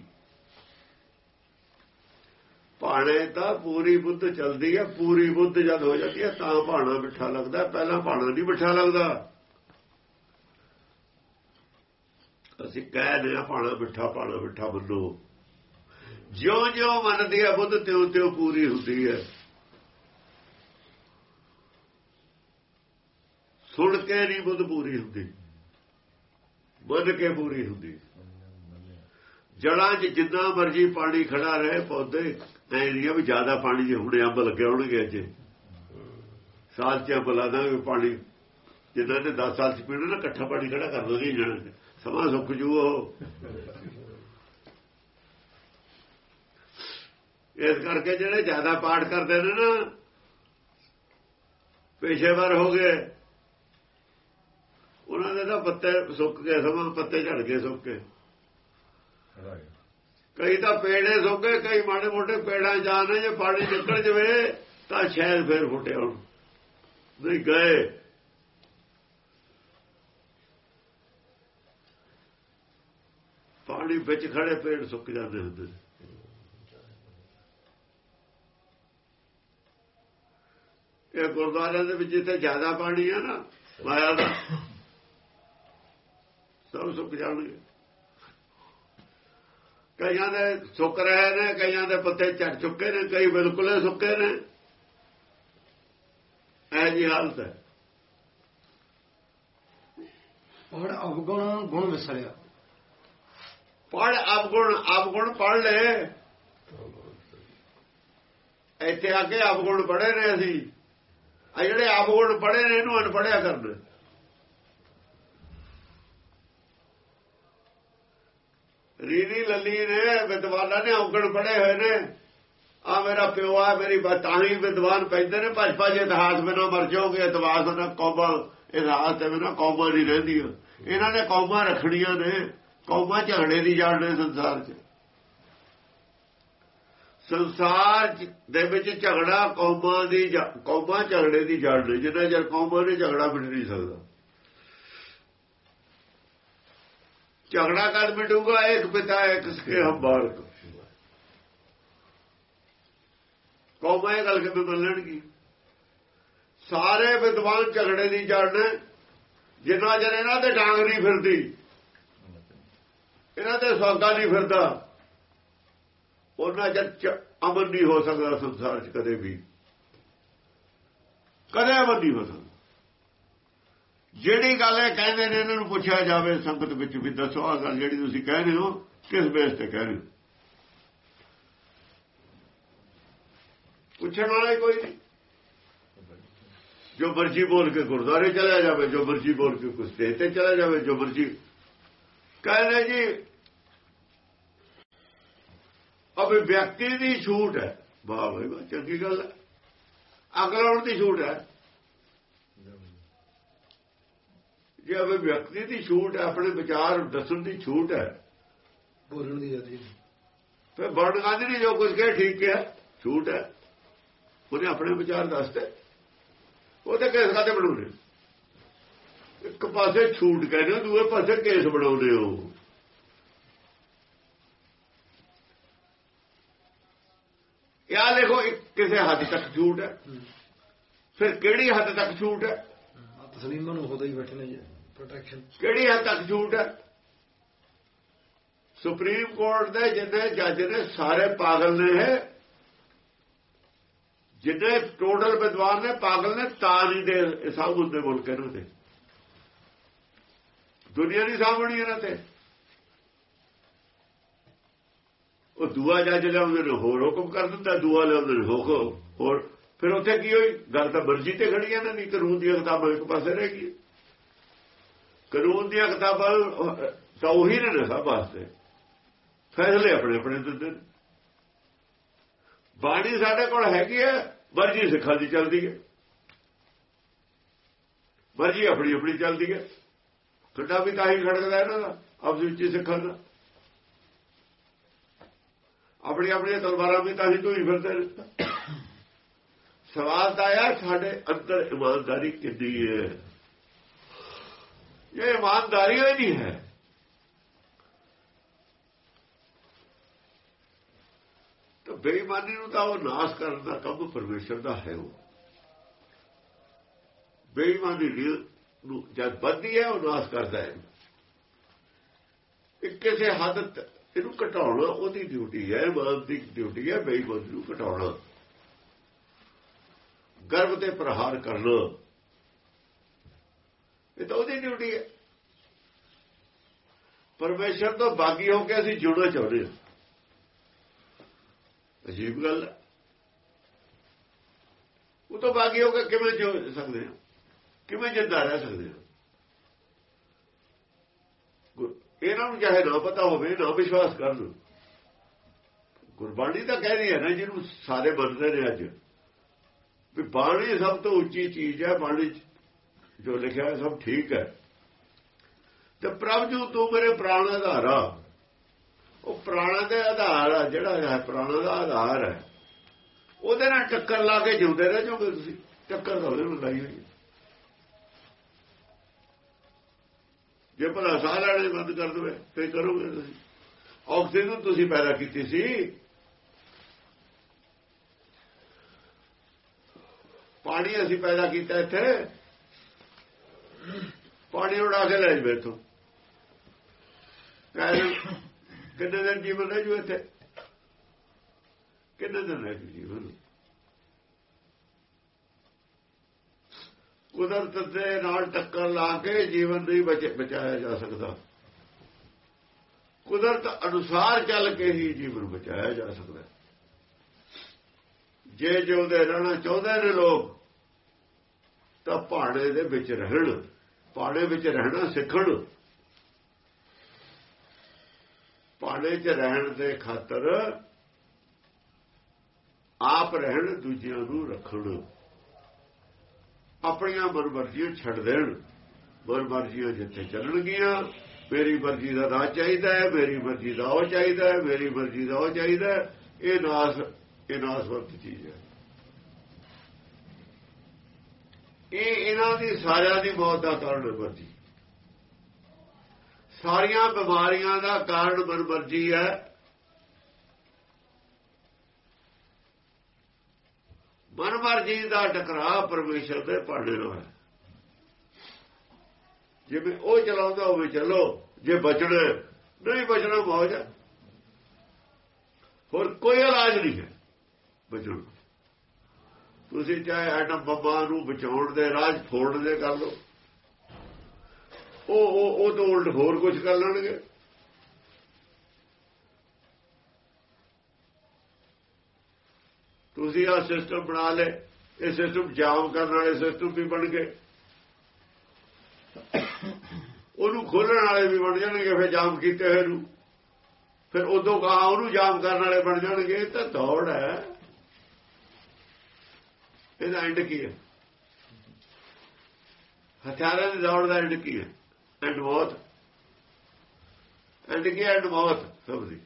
ਭਾਣੇ ਤਾਂ ਪੂਰੀ ਬੁੱਧ ਚੱਲਦੀ ਹੈ ਪੂਰੀ ਬੁੱਧ ਜਦ ਹੋ ਜਾਂਦੀ ਹੈ ਤਾਂ ਭਾਣਾ ਮਿੱਠਾ ਲੱਗਦਾ। ਪਹਿਲਾਂ ਭਾਣਾ ਨਹੀਂ ਮਿੱਠਾ ਲੱਗਦਾ। ਅਸੀਂ ਕਹਿ ਰਹੇ ਹਾਂ, ਭਾਣਾ ਮਿੱਠਾ ਭਾਣਾ ਮਿੱਠਾ ਮੰਨੋ। ਜਿਉਂ ਜਿਉਂ ਮੰਨਦੀ ਹੈ ਬੁੱਧ ਤਿਉਂ ਤਿਉਂ ਪੂਰੀ ਹੁੰਦੀ ਹੈ। ਸੁਣ ਕੇ ਨਹੀਂ ਬੁੱਧ ਪੂਰੀ ਹੁੰਦੀ। ਮੰਨ ਕੇ ਪੂਰੀ ਹੁੰਦੀ। ਜੜਾਂ 'ਚ ਜਿੰਨਾ ਮਰਜ਼ੀ ਪਾਣੀ ਖੜਾ ਰਹੇ ਪੌਦੇ ਐਰੀਆ ਵੀ ਜ਼ਿਆਦਾ ਪਾਣੀ ਜੇ ਹੁਣੇ ਅੰਬ ਲੱਗੇ ਹੋਣਗੇ ਅੱਜ। ਸਾਲ 'ਚ ਅੰਬ ਲਾ ਦਾਂਗੇ ਪਾਣੀ। ਜਿੰਨਾ ਨੇ 10 ਸਾਲ 'ਚ ਪੀਣਾ ਨਾ, ਇਕੱਠਾ ਪਾਣੀ ਖੜਾ ਕਰ ਦੋਗੇ ਜੜਾਂ ਸਮਾਂ ਸੁੱਕ ਜੂ ਉਹ ਇਸ ਕਰਕੇ ਜਿਹੜੇ ਜ਼ਿਆਦਾ ਪਾਠ ਕਰਦੇ ਨੇ ਨਾ ਪੇਸ਼ੇਵਰ ਹੋ ਗਏ। ਉਹਨਾਂ ਦੇ ਤਾਂ ਪੱਤੇ ਸੁੱਕ ਗਏ, ਸਮਾਂ ਪੱਤੇ ਝੜ ਗਏ ਸੁੱਕ ਕੇ। ਕਈ ਤਾਂ ਪੇੜੇ ਸੁੱਕ ਗਏ, ਕਈ ਮਾੜੇ ਮੋਟੇ ਪੇੜਾਂ ਜਾਣੇ, ਜੇ ਪਾਣੀ ਨਿਕਲ ਜਵੇ ਤਾਂ ਸ਼ਾਇਦ ਫੇਰ ਫੁੱਟੇ ਹੁਣ। ਨਹੀਂ ਗਏ। ਪਾਣੀ ਵਿੱਚ ਖੜੇ ਪੇੜ ਸੁੱਕ ਜਾਂਦੇ ਹੁੰਦੇ ਸੀ। ਇਹ ਗੁਰਦੁਆਰਿਆਂ ਦੇ ਵਿੱਚ ਜਿੱਥੇ ਜ਼ਿਆਦਾ ਪਾਣੀ ਆ ਨਾ, ਮਾਇਆ ਦਾ, ਸਭ ਸੁੱਕ ਜਾਣਗੇ। ਕਈਆਂ ਦੇ ਸੁੱਕ ਰਹੇ ਨੇ, ਕਈਆਂ ਦੇ ਪੱਤੇ ਝੜ ਚੁੱਕੇ ਨੇ, ਕਈ ਬਿਲਕੁਲ ਹੀ ਸੁੱਕੇ ਨੇ। ਇਹ ਜੀ ਹਾਲਤ ਹੈ। ਪੜ ਅਵਗੁਣ ਗੁਣ ਵਿਸਰਿਆ। ਪੜ ਅਵਗੁਣ ਅਵਗੁਣ ਪੜ ਲੈ ਇੱਥੇ ਆ ਕੇ ਅਵਗੁਣ ਪੜੇ ਨੇ ਅਸੀਂ ਆ ਜਿਹੜੇ ਅਵਗੁਣ ਪੜੇ ਨੇ, ਇਹਨੂੰ ਅਨਪੜਿਆ ਕਰਨ ਰੀਦੀ ਲੱਲੀ ਨੇ, ਵਿਦਵਾਨਾਂ ਨੇ ਔਗਣ ਪੜੇ ਹੋਏ ਨੇ। ਆ ਮੇਰਾ ਪਿਓ ਆ, ਮੇਰੀ ਬਾ- ਤਾਂ ਹੀ ਵਿਦਵਾਨ ਪੈਂਦੇ ਨੇ। ਭੱਜ ਭੱਜ ਇਤਿਹਾਸ ਬਿਨਾਂ ਮਰ ਜਾਓਗੇ, ਇਤਿਹਾਸ ਬਿਨਾਂ ਕੌਮਾਂ, ਇਤਿਹਾਸ ਤੇ ਬਿਨਾਂ ਕੌਮਾਂ ਨਹੀਂ ਰਹਿੰਦੀਆਂ। ਇਹਨਾਂ ਨੇ ਕੌਮਾਂ ਰੱਖਣੀਆਂ ਨੇ। ਕੌਮਾਂ ਝਗੜੇ ਦੀ ਜੜ ਨੇ ਸੰਸਾਰ 'ਚ। ਸੰਸਾਰ ਦੇ ਵਿੱਚ ਝਗੜਾ ਕੌਮਾਂ ਦੀ ਕੌਮਾਂ ਝਗੜੇ ਦੀ ਜੜ ਨੇ ਜਿੰਨਾ ਚਿਰ ਕੌਮਾਂ ਨੇ ਝਗੜਾ ਮਿਟ ਨਹੀਂ ਸਕਦਾ। ਝਗੜਾ ਕਦ ਮਿਟੂਗਾ? ਇੱਕ ਪਿਤਾ, ਇੱਕ ਸਕੇ ਹਮ ਬਾਲਕ ਕੌਮਾਂ ਇਹ ਗੱਲ ਕਿਵੇਂ ਮੰਨਣਗੀ? ਸਾਰੇ ਵਿਦਵਾਨ ਝਗੜੇ ਦੀ ਜੜ ਨੇ ਜਿੰਨਾ ਚਿਰ ਇਹਨਾਂ ਤੇ ਡਾਂਗ ਨਹੀਂ ਫਿਰਦੀ। ਇਹਨਾਂ ਤੇ ਸੌਦਾ ਨਹੀਂ ਫਿਰਦਾ। ਉਹਨਾਂ ਚ- ਅਮਨ ਨਹੀਂ ਹੋ ਸਕਦਾ ਸੰਸਾਰ 'ਚ ਕਦੇ ਵੀ। ਕਦੇ ਅਮਨ ਨਹੀਂ ਹੋ ਸਕਦਾ। ਜਿਹੜੀ ਗੱਲ ਇਹ ਕਹਿੰਦੇ ਨੇ, ਇਹਨਾਂ ਨੂੰ ਪੁੱਛਿਆ ਜਾਵੇ ਸੰਗਤ ਵਿੱਚ ਵੀ, ਦੱਸੋ ਆ ਗੱਲ ਜਿਹੜੀ ਤੁਸੀਂ ਕਹਿ ਰਹੇ ਹੋ, ਕਿਸ ਬੇਸ ਤੇ ਕਹਿ ਰਹੇ ਹੋ? ਪੁੱਛਣ ਵਾਲਾ ਕੋਈ ਨਹੀਂ। ਜੋ ਮਰਜ਼ੀ ਬੋਲ ਕੇ ਗੁਰਦਾਰੇ ਚਲਾ ਜਾਵੇ, ਜੋ ਮਰਜ਼ੀ ਬੋਲ ਕੇ ਕੁਛ ਤੇ ਤੇ ਚਲਾ ਜਾਵੇ, ਜੋ ਮਰਜ਼ੀ ਕਹਿੰਦੇ ਜੀ ਅਬੇ ਵਿਅਕਤੀ ਦੀ ਛੂਟ ਹੈ। ਵਾਹ ਬਈ ਵਾਹ ਚੰਗੀ ਗੱਲ ਹੈ। ਅਗਲਾਉਣ ਦੀ ਛੂਟ ਹੈ। ਜੇ ਅਬੇ ਵਿਅਕਤੀ ਦੀ ਛੂਟ ਹੈ ਆਪਣੇ ਵਿਚਾਰ ਦੱਸਣ ਦੀ ਛੂਟ ਹੈ। ਬੋਲਣ ਦੀ ਜਦੀ ਫਿਰ ਵਰਡ ਗਾਂਧੀ ਨੇ ਜੋ ਕੁਝ ਕਿਹਾ ਠੀਕ ਹੈ ਛੂਟ ਹੈ। ਉਹਨੇ ਆਪਣੇ ਵਿਚਾਰ ਦੱਸਤੇ। ਉਹ ਤਾਂ ਕਿਸ ਕਾਤੇ ਬਣਾਉਣੇ ਇੱਕ ਪਾਸੇ ਛੂਟ ਕਹਿੰਦੇ ਹੋ ਦੂਏ ਪਾਸੇ ਕੇਸ ਬਣਾਉਂਦੇ ਹੋ। ਦੇਖੋ ਇੱਕ ਕਿਸੇ ਹੱਦ ਤੱਕ ਝੂਠ ਹੈ? ਫਿਰ ਕਿਹੜੀ ਹੱਦ ਤੱਕ ਝੂਠ ਹੈ? ਤਸਲੀਮਾਂ ਨੂੰ ਉਹਦਾ ਹੀ ਬੈਠੇ ਨੇ ਜੀ ਪ੍ਰੋਟੈਕਸ਼ਨ ਕਿਹੜੀ ਹੱਦ ਤੱਕ ਝੂਠ ਹੈ? ਸੁਪਰੀਮ ਕੋਰਟ ਦੇ ਜਿੰਨੇ ਜੱਜ ਨੇ ਸਾਰੇ ਪਾਗਲ ਨੇ ਹੈ ਜਿੰਨੇ ਟੋਟਲ ਵਿਦਵਾਨ ਨੇ ਪਾਗਲ ਨੇ ਤਾਂ ਨਹੀਂ ਦੇ ਸਭ ਹੁੰਦੇ ਮੁਲਕ ਇਹਨਾਂ ਤੇ। ਦੁਨੀਆ ਨਹੀਂ ਸਾਹਮਣੀ ਇਹਨਾਂ ਤੇ ਉਹ ਦੂਆ ਜੱਜ ਲਿਆਉਂਦੇ ਨੇ ਹੋਰ ਹੁਕਮ ਕਰ ਦਿੰਦਾ ਦੂਆ ਲਿਆਉਂਦੇ ਨੇ ਹੁਕਮ ਹੋਰ। ਫਿਰ ਉੱਥੇ ਕੀ ਹੋਈ? ਗੱਲ ਤਾਂ ਮਰਜ਼ੀ ਤੇ ਖੜੀ ਹੈ ਨਾ, ਨਹੀਂ ਕਾਨੂੰਨ ਦੀਆਂ ਕਿਤਾਬਾਂ ਇੱਕ ਪਾਸੇ ਰਹਿ ਗਈ ਕਾਨੂੰਨ ਦੀਆਂ ਕਿਤਾਬਾਂ, ਤਾਂ ਉਹੀ ਨੇ ਸਭ ਵਾਸਤੇ। ਫੈਸਲੇ ਆਪਣੇ ਆਪਣੇ ਦਿੰਦੇ ਨੇ ਬਾਣੀ ਸਾਡੇ ਕੋਲ ਹੈਗੀ ਹੈ ਮਰਜ਼ੀ ਸਿੱਖਾਂ ਦੀ ਚੱਲਦੀ ਹੈ ਮਰਜ਼ੀ ਆਪਣੀ ਆਪਣੀ ਚੱਲਦੀ ਹੈ ਖੱਡਾ ਵੀ ਤਾਂ ਹੀ ਖੜਕਦਾ ਇਹਨਾਂ ਦਾ, ਆਪਸ ਵਿੱਚ ਹੀ ਸਿੱਖਾਂ ਦਾ। ਆਪਣੀ ਆਪਣੀ ਤਲਵਾਰਾਂ ਵੀ ਤਾਂ ਹੀ ਧੋਈ ਫਿਰਦੇ ਨੇ। ਸਵਾਲ ਤਾਂ ਆਇਆ ਸਾਡੇ ਅੰਦਰ ਇਮਾਨਦਾਰੀ ਕਿੰਨੀ ਹੈ? ਇਹ ਇਮਾਨਦਾਰੀ ਹੀ ਨਹੀਂ ਹੈ। ਤਾਂ ਬੇਈਮਾਨੀ ਨੂੰ ਤਾਂ ਉਹ ਨਾਸ਼ ਕਰਨ ਦਾ ਕੰਮ ਪਰਮੇਸ਼ਰ ਦਾ ਹੈ ਉਹ। ਬੇਈਮਾਨੀ ਨੂੰ ਜਦ ਵੱਧਦੀ ਹੈ, ਉਹ ਨਾਸ਼ ਕਰਦਾ ਹੈ। ਇੱਕ ਕਿਸੇ ਹੱਦ ਇਹਨੂੰ ਘਟਾਉਣਾ ਉਹਦੀ ਡਿਊਟੀ ਹੈ ਇਮਾਨ ਦੀ ਡਿਊਟੀ ਹੈ ਬੇਈਮਾਨੀ ਨੂੰ ਘਟਾਉਣਾ। ਗਰਭ ਤੇ ਪ੍ਰਹਾਰ ਕਰਨਾ। ਇਹ ਤਾਂ ਉਹਦੀ ਡਿਊਟੀ ਹੈ। ਪਰਮੇਸ਼ਰ ਤੋਂ ਬਾਗੀ ਹੋ ਕੇ ਅਸੀਂ ਜੁੜਨਾ ਚਾਹੁੰਦੇ ਹਾਂ। ਅਜੀਬ ਗੱਲ ਹੈ। ਉਹ ਤੋਂ ਬਾਗੀ ਹੋ ਕੇ ਕਿਵੇਂ ਜੁੜ ਸਕਦੇ ਹਾਂ? ਕਿਵੇਂ ਜਿੰਦਾ ਰਹਿ ਸਕਦੇ ਹਾਂ? ਇਹਨਾਂ ਨੂੰ ਚਾਹੇ ਨਾ ਪਤਾ ਹੋਵੇ ਨਾ ਵਿਸ਼ਵਾਸ ਕਰਨ ਗੁਰਬਾਣੀ ਤਾਂ ਕਹਿ ਰਹੀ ਹੈ ਨਾ, ਜਿਹਨੂੰ ਸਾਰੇ ਮੰਨਦੇ ਨੇ ਅੱਜ। ਵੀ ਬਾਣੀ ਸਭ ਤੋਂ ਉੱਚੀ ਚੀਜ਼ ਹੈ, ਬਾਣੀ ਜੋ ਲਿਖਿਆ ਹੈ ਸਭ ਠੀਕ ਹੈ। ਤੇ ਪ੍ਰਭ ਜੋ ਤੂੰ ਮੇਰੇ ਪ੍ਰਾਣ ਆਧਾਰਾ ਉਹ ਪ੍ਰਾਣਾ ਦੇ ਆਧਾਰ ਆ, ਜਿਹੜਾ ਹੈ, ਪ੍ਰਾਣਾ ਦਾ ਆਧਾਰ ਹੈ। ਉਹਦੇ ਨਾਲ ਟੱਕਰ ਲਾ ਕੇ ਜਿਉਂਦੇ ਰਹਿ ਜਾਓਗੇ ਤੁਸੀਂ। ਟੱਕਰ ਤਾਂ ਉਹਦੇ ਨਾਲ ਲਾਈ ਹੋਈ ਜੇ ਭਲਾ ਸਾਹ ਲੈਣੇ ਬੰਦ ਕਰ ਦਵੇ ਤੇ ਕਰੋਗੇ ਤੁਸੀਂ। ਆਕਸੀਜਨ ਤੁਸੀਂ ਪੈਦਾ ਕੀਤੀ ਸੀ। ਪਾਣੀ ਅਸੀਂ ਪੈਦਾ ਕੀਤਾ ਇੱਥੇ। ਪਾਣੀ ਉਡਾ ਕੇ ਲੈ ਜਵੇ ਤੂੰ ਕਿੰਨੇ ਦਿਨ ਜੀਵਨ ਰਹਿ ਜੂ ਇੱਥੇ? ਕਿੰਨੇ ਦਿਨ ਰਹਿ ਜੂ ਜੀਵਨ? ਕੁਦਰਤ ਦੇ ਨਾਲ ਟੱਕਰ ਲਾ ਕੇ ਜੀਵਨ ਨਹੀਂ ਬਚਾਇਆ ਜਾ ਸਕਦਾ। ਕੁਦਰਤ ਅਨੁਸਾਰ ਚੱਲ ਕੇ ਹੀ ਜੀਵਨ ਬਚਾਇਆ ਜਾ ਸਕਦਾ। ਜੇ ਜਿਉਂਦੇ ਰਹਿਣਾ ਚਾਹੁੰਦੇ ਨੇ ਲੋਕ, ਤਾਂ ਪਹਾੜੇ ਦੇ ਵਿੱਚ ਰਹਿਣ, ਪਹਾੜੇ ਵਿੱਚ ਰਹਿਣਾ ਸਿੱਖਣ। ਪਹਾੜੇ 'ਚ ਰਹਿਣ ਦੇ ਖਾਤਰ ਆਪ ਰਹਿਣ ਦੂਜਿਆਂ ਨੂੰ ਰੱਖਣ। ਆਪਣੀਆਂ ਮਨਮਰਜ਼ੀਆਂ ਛੱਡ ਦੇਣ। ਮਨਮਰਜ਼ੀਆਂ ਜਿੱਥੇ ਚੱਲਣਗੀਆਂ, ਮੇਰੀ ਮਰਜ਼ੀ ਦਾ ਰਾਹ ਚਾਹੀਦਾ ਹੈ, ਮੇਰੀ ਮਰਜ਼ੀ ਦਾ ਉਹ ਚਾਹੀਦਾ ਹੈ, ਮੇਰੀ ਮਰਜ਼ੀ ਦਾ ਉਹ ਚਾਹੀਦਾ ਇਹ ਨਾਸ, ਇਹ ਨਾਸਵਰਤ ਚੀਜ਼ ਹੈ। ਇਹ ਇਹਨਾਂ ਦੀ, ਸਾਰਿਆਂ ਦੀ ਮੌਤ ਦਾ ਕਾਰਨ ਮਰਜ਼ੀ। ਸਾਰੀਆਂ ਬਿਮਾਰੀਆਂ ਦਾ ਕਾਰਨ ਮਨਮਰਜ਼ੀ ਹੈ। ਮਨ ਮਰਜ਼ੀ ਦਾ ਟਕਰਾਅ ਪਰਮੇਸ਼ਰ ਦੇ ਪਾੜੇ ਨਾਲ ਹੈ ਜਿਵੇਂ ਉਹ ਚਲਾਉਂਦਾ ਹੋਵੇ, ਚਲੋ। ਜੇ ਬਚਣਾ, ਨਹੀਂ ਬਚਣਾ ਮੌਜ ਹੈ। ਹੋਰ ਕੋਈ ਇਲਾਜ ਨਹੀਂ ਹੈ। ਬਚਣ। ਤੁਸੀਂ ਚਾਹੇ ਐਟਮ ਬੰਬਾਂ ਨੂੰ ਬਚਾਉਣ ਦੇ, ਰਾਜ ਫੋੜਨ ਦੇ ਕਰ ਲਓ। ਉਹ ਉਹ ਉਹ ਤੋਂ ਉਲਟ ਹੋਰ ਕੁਝ ਕਰ ਲੈਣਗੇ। ਤੁਸੀਂ ਆ ਸਿਸਟਮ ਬਣਾ ਲੇ ਇਹ ਸਿਸਟਮ ਜਾਮ ਕਰਨ ਵਾਲੇ ਸਿਸਟਮ ਵੀ ਬਣ ਗਏ। ਉਹਨੂੰ ਖੋਲਣ ਵਾਲੇ ਵੀ ਬਣ ਜਾਣਗੇ, ਫਿਰ ਜਾਮ ਕੀਤੇ ਹੋਏ ਨੂੰ। ਫਿਰ ਉਦੋਂ ਕਹਾ ਉਹਨੂੰ ਜਾਮ ਕਰਨ ਵਾਲੇ ਬਣ ਜਾਣਗੇ ਤਾਂ ਦੌੜ ਹੈ। ਇਹਦਾ ਐਂਡ ਕੀ ਹੈ? ਹਥਿਆਰਾਂ ਦੀ ਦੌੜ ਦਾ ਐਂਡ ਕੀ ਹੈ? ਐਂਡ ਮੌਤ। ਐਂਡ ਕੀ ਐਂਡ ਮੌਤ, ਸਭ ਦੀ।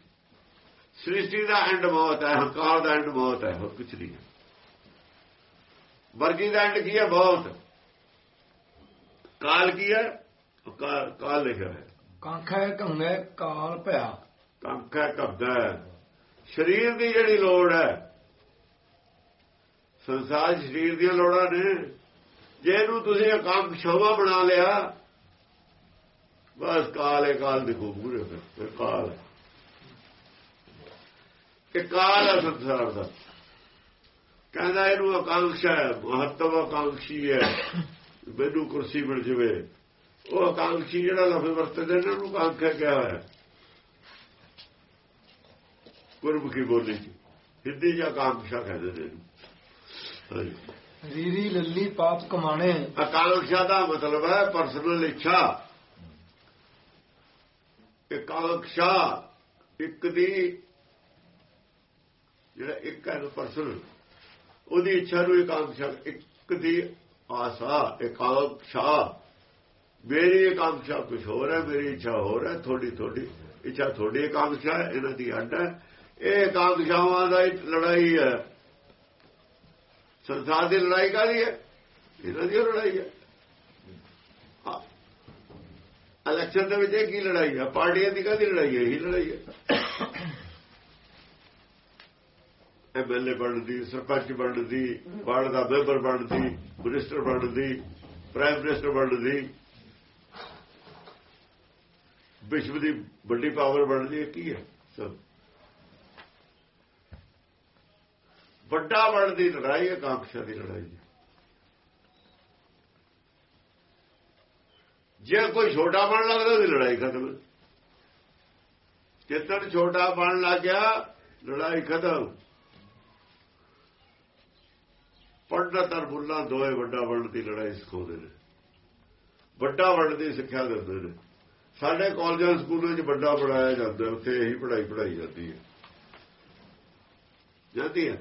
ਸ੍ਰਿਸ਼ਟੀ ਦਾ ਐਂਡ ਮੌਤ ਹੈ ਹੰਕਾਰ ਦਾ ਐਂਡ ਮੌਤ ਹੈ ਹੋਰ ਕੁਝ ਨਹੀਂ ਵਰਗੀ ਦਾ ਐਂਡ ਕੀ ਹੈ? ਬਹੁਤ। ਕਾਲ ਕੀ ਹੈ? ਕਾਲ ਲਿਖਿਆ ਹੈ ਕਾਂਖੈ ਕੰਗੈ ਕਾਲ ਭਇਆ। ਕੰਖ ਹੈ ਕੱਗਾ ਸਰੀਰ ਦੀ ਜਿਹੜੀ ਲੋੜ ਹੈ ਸੰਸਾਰ ਸਰੀਰ ਦੀਆਂ ਲੋੜਾਂ ਨੇ। ਜੇ ਇਹਨੂੰ ਤੁਸੀਂ ਆਕਾਂਖਸ਼ਾਵਾਂ ਬਣਾ ਲਿਆ ਬਸ ਕਾਲ ਕਾਲ ਦਿਖੋ ਪੂਰੇ ਫਿਰ ਕਾਲ ਹੈ। ਇਹ ਕਾਲ ਹੈ ਸੰਸਾਰ ਦਾ। ਕਹਿੰਦਾ ਇਹਨੂੰ ਆਕਾਂਖਸ਼ਾ ਹੈ ਮਹੱਤਵ ਆਕਾਂਖੀ ਹੈ। ਮੈਨੂੰ ਕੁਰਸੀ ਮਿਲ ਜਵੇ। ਉਹ ਆਕਾਂਖੀ ਜਿਹੜਾ ਲਫ਼ਜ਼ ਵਰਤਦੇ ਨੇ ਉਹਨੂੰ ਆਕਾਂਖਿਆ ਕਿਹਾ ਹੋਇਆ। ਗੁਰਮੁਖੀ ਬੋਲੀ ਹਿੰਦੀ ਜਾਂ ਆਕਾਂਖਸ਼ਾ ਕਹਿੰਦੇ ਨੇ ਰੀਰੀ ਲੱਲੀ ਪਾਪ ਕਮਾਣੇ। ਆਕਾਂਖਿਆ ਦਾ ਮਤਲਬ ਹੈ ਪਰਸਨਲ ਇੱਛਾ। ਆਕਾਂਖਿਆ ਇੱਕ ਦੀ ਜਿਹੜਾ ਇੱਕ ਹੈ ਪਰਸਨ ਉਹਦੀ ਇੱਛਾ ਨੂੰ ਆਕਾਂਖਿਆ ਇੱਕ ਦੀ ਆਸਾ ਆਕਾਂਖਿਆ ਮੇਰੀ ਆਕਾਂਖਿਆ ਕੁਝ ਹੋਰ ਹੈ ਮੇਰੀ ਇੱਛਾ ਹੋਰ ਹੈ ਥੋੜੀ ਥੋੜੀ ਇੱਛਾ ਥੋੜੀ ਆਕਾਂਖਿਆ ਹੈ, ਇਹਨਾਂ ਦੀ ਅੱਡ ਹੈ। ਇਹ ਆਕਾਂਖਿਆਵਾਂ ਦਾ ਲੜਾਈ ਹੈ। ਸੰਸਾਰ ਦੀ ਲੜਾਈ ਕਾਹਦੀ ਹੈ? ਇਹਨਾਂ ਦੀ ਓ ਲੜਾਈ ਹੈ। ਇਲੈਕਸ਼ਨ ਦੇ ਵਿੱਚ ਇਹ ਕੀ ਲੜਾਈ ਹੈ? ਪਾਰਟੀਆਂ ਦੀ ਕਾਹਦੀ ਲੜਾਈ ਹੈ? ਇਹੀ ਲੜਾਈ ਹੈ। ਐਮਐਲਏ ਬਣਨ ਦੀ ਸਰਪੰਚ ਬਣਦੀ, ਵਾਰਡ ਦਾ ਮੈਂਬਰ ਬਣਦੀ, ਮਿਨਿਸਟਰ ਬਣਨ ਪ੍ਰਾਈਮ ਮਿਨਿਸਟਰ ਬਣਦੀ। ਵਿਸ਼ਵ ਦੀ ਵੱਡੀ ਪਾਵਰ ਬਣਦੀ ਹੈ ਕੀ ਹੈ? ਸਭ। ਵੱਡਾ ਬਣਨ ਦੀ ਲੜਾਈ ਹੈ ਕਾਂਕਸ਼ਾ ਦੀ ਲੜਾਈ। ਹੈ ਜੇ ਕੋਈ ਛੋਟਾ ਬਣ ਲੱਗਦਾ, ਉਹਦੀ ਲੜਾਈ ਖਤਮ। ਜਿੱਦਣ ਛੋਟਾ ਬਣ ਲੱਗ ਗਿਆ ਲੜਾਈ ਖਤਮ। ਪੰਡਤ ਅਰ ਬੁੱਲਾ ਦੋਏ ਵੱਡਾ ਬਣਨ ਦੀ ਲੜਾਈ ਸਿਖਾਉਂਦੇ ਨੇ। ਵੱਡਾ ਬਣਨ ਦੀ ਸਿੱਖਿਆ ਦਿੰਦੇ ਨੇ। ਸਾਡੇ ਕਾਲਜਾਂ ਸਕੂਲਾਂ 'ਚ ਵੱਡਾ ਪੜਾਇਆ ਜਾਂਦਾ, ਉੱਥੇ ਇਹੀ ਪੜ੍ਹਾਈ ਪੜਾਈ ਜਾਂਦੀ ਹੈ। ਜਾਂਦੀ ਹੈ।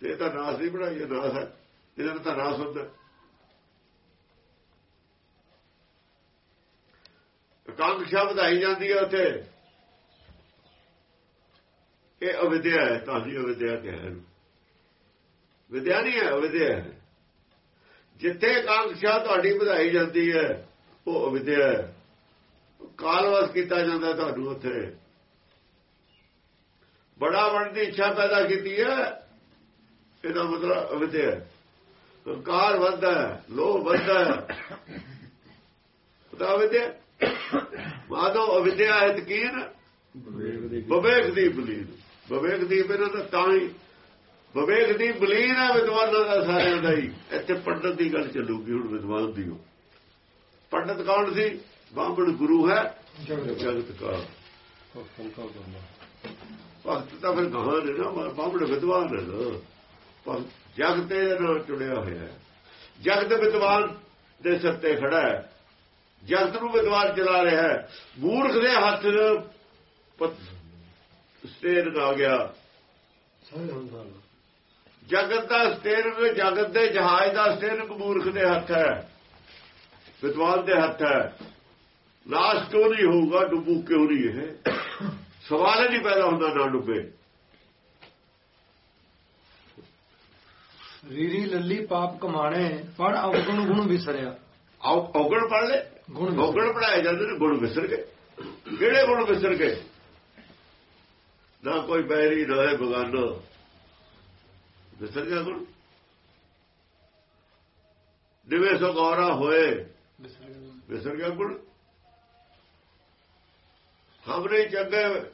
ਤੇ ਇਹ ਤਾਂ ਨਾਸ ਦੀ ਪੜਾਈ ਹੈ, ਨਾਸ ਹੈ। ਇਹਨਾਂ ਨਾਲ ਤਾਂ ਨਾਸ ਹੁੰਦਾ। ਕਾਂਖਸ਼ਾ ਵਧਾਈ ਜਾਂਦੀ ਹੈ ਉੱਥੇ? ਇਹ ਅਵਿਦਿਆ ਹੈ, ਤਾਂ ਹੀ ਅਵਿਦਿਆ ਕਿਹਾ ਵਿਦਿਆ ਨਹੀਂ ਹੈ ਅਵਿਦਿਆ ਹੈ। ਜਿੱਥੇ ਕਾਂਖਸ਼ਾ ਤੁਹਾਡੀ ਵਧਾਈ ਜਾਂਦੀ ਹੈ ਉਹ ਅਵਿਦਿਆ ਹੈ। ਕਾਲਵਸ ਕੀਤਾ ਜਾਂਦਾ ਤੁਹਾਨੂੰ ਉੱਥੇ। ਬੜਾ ਬਣਨ ਦੀ ਇੱਛਾ ਪੈਦਾ ਕੀਤੀ ਹੈ ਇਹਦਾ ਮਤਲਬ ਅਵਿਦਿਆ ਹੈ। ਹੰਕਾਰ ਵੱਧਦਾ ਲੋਭ ਵੱਧਦਾ ਉਹਦਾ ਅਵਿਦਿਆ ਮਾਦੋ ਅਵਿਦਿਆ ਹੈ ਤਕੀਨ ਵਿਵੇਕ ਦੀ ਬਲੀਨ। ਵਿਵੇਕ ਦੀ ਬਿਨਾਂ ਤਾਂ ਤਾਂ ਹੀ ਵਿਵੇਕ ਦੀ ਬਲੀਨ ਹੈ ਵਿਦਵਾਨਾਂ ਦਾ ਸਾਰਿਆਂ ਦਾ ਹੀ। ਇੱਥੇ ਪੰਡਤ ਦੀ ਗੱਲ ਚੱਲੂਗੀ ਹੁਣ ਵਿਦਵਾਨ ਦੀ ਹੋ ਪੰਡਤ ਕੌਣ ਸੀ? ਬਾਹਮਣ ਗੁਰੂ ਹੈ। ਜਗਤ। ਕਾ ਭਗਤ ਤਾਂ ਫਿਰ ਕਹਾਂ ਨੇ ਨਾ ਬਾਹਮਣ ਵਿਦਵਾਨ ਹੈ ਭਗਤ ਜਗਤ ਦੇ ਨਾਲ ਜੁੜਿਆ ਹੋਇਆ ਹੈ। ਜਗਤ ਵਿਦਵਾਨ ਦੇ ਸਿਰ ਤੇ ਖੜਾ ਹੈ। ਜਗਤ ਨੂੰ ਵਿਦਵਾਨ ਚਲਾ ਰਿਹਾ ਹੈ। ਮੂਰਖ ਦੇ ਹੱਥ ਸਟੇਰ ਆ ਗਿਆ। ਜਗਤ ਦਾ ਸਟੇਰਿੰਗ ਜਗਤ ਦੇ ਜਹਾਜ਼ ਦਾ ਸਟੇਰਿੰਗ ਮੂਰਖ ਦੇ ਹੱਥ ਹੈ। ਵਿਦਵਾਨ ਦੇ ਹੱਥ ਹੈ। ਲਾਸ਼ ਕਿਉਂ ਨਹੀਂ ਹੋਊਗਾ? ਡੁੱਬੂ ਕਿਉਂ ਨਹੀਂ ਇਹ? ਸਵਾਲ ਹੀ ਨਹੀਂ ਪੈਦਾ ਹੁੰਦਾ ਨਾ ਡੁੱਬੇ। ਰੀਰੀ ਲੱਲੀ ਪਾਪ ਕਮਾਣੇ ਪੜ ਅਵਗੁਣ ਗੁਣ ਵਿਸਰਿਆ। ਆਉ ਔਗਣ ਪੜ ਲੈ। ਗੁਣ। ਔਗਣ ਪੜਾਏ ਜਾਂਦੇ ਨੇ ਗੁਣ ਵਿਸਰ ਗਏ। ਕਿਹੜੇ ਗੁਣ ਵਿਸਰ ਗਏ? ਨਾ ਕੋਈ ਬੈਰੀ ਨਾ ਹੈ ਬਗਾਨਾ। ਵਿਸਰ ਗਿਆ ਗੁਣ? ਦਿਵੇ ਸੋ ਗੌਰਾ ਹੋਏ ਵਿਸਰ ਗਿਆ ਗੁਣ। ਹਮਰੇ ਚੰਗੇ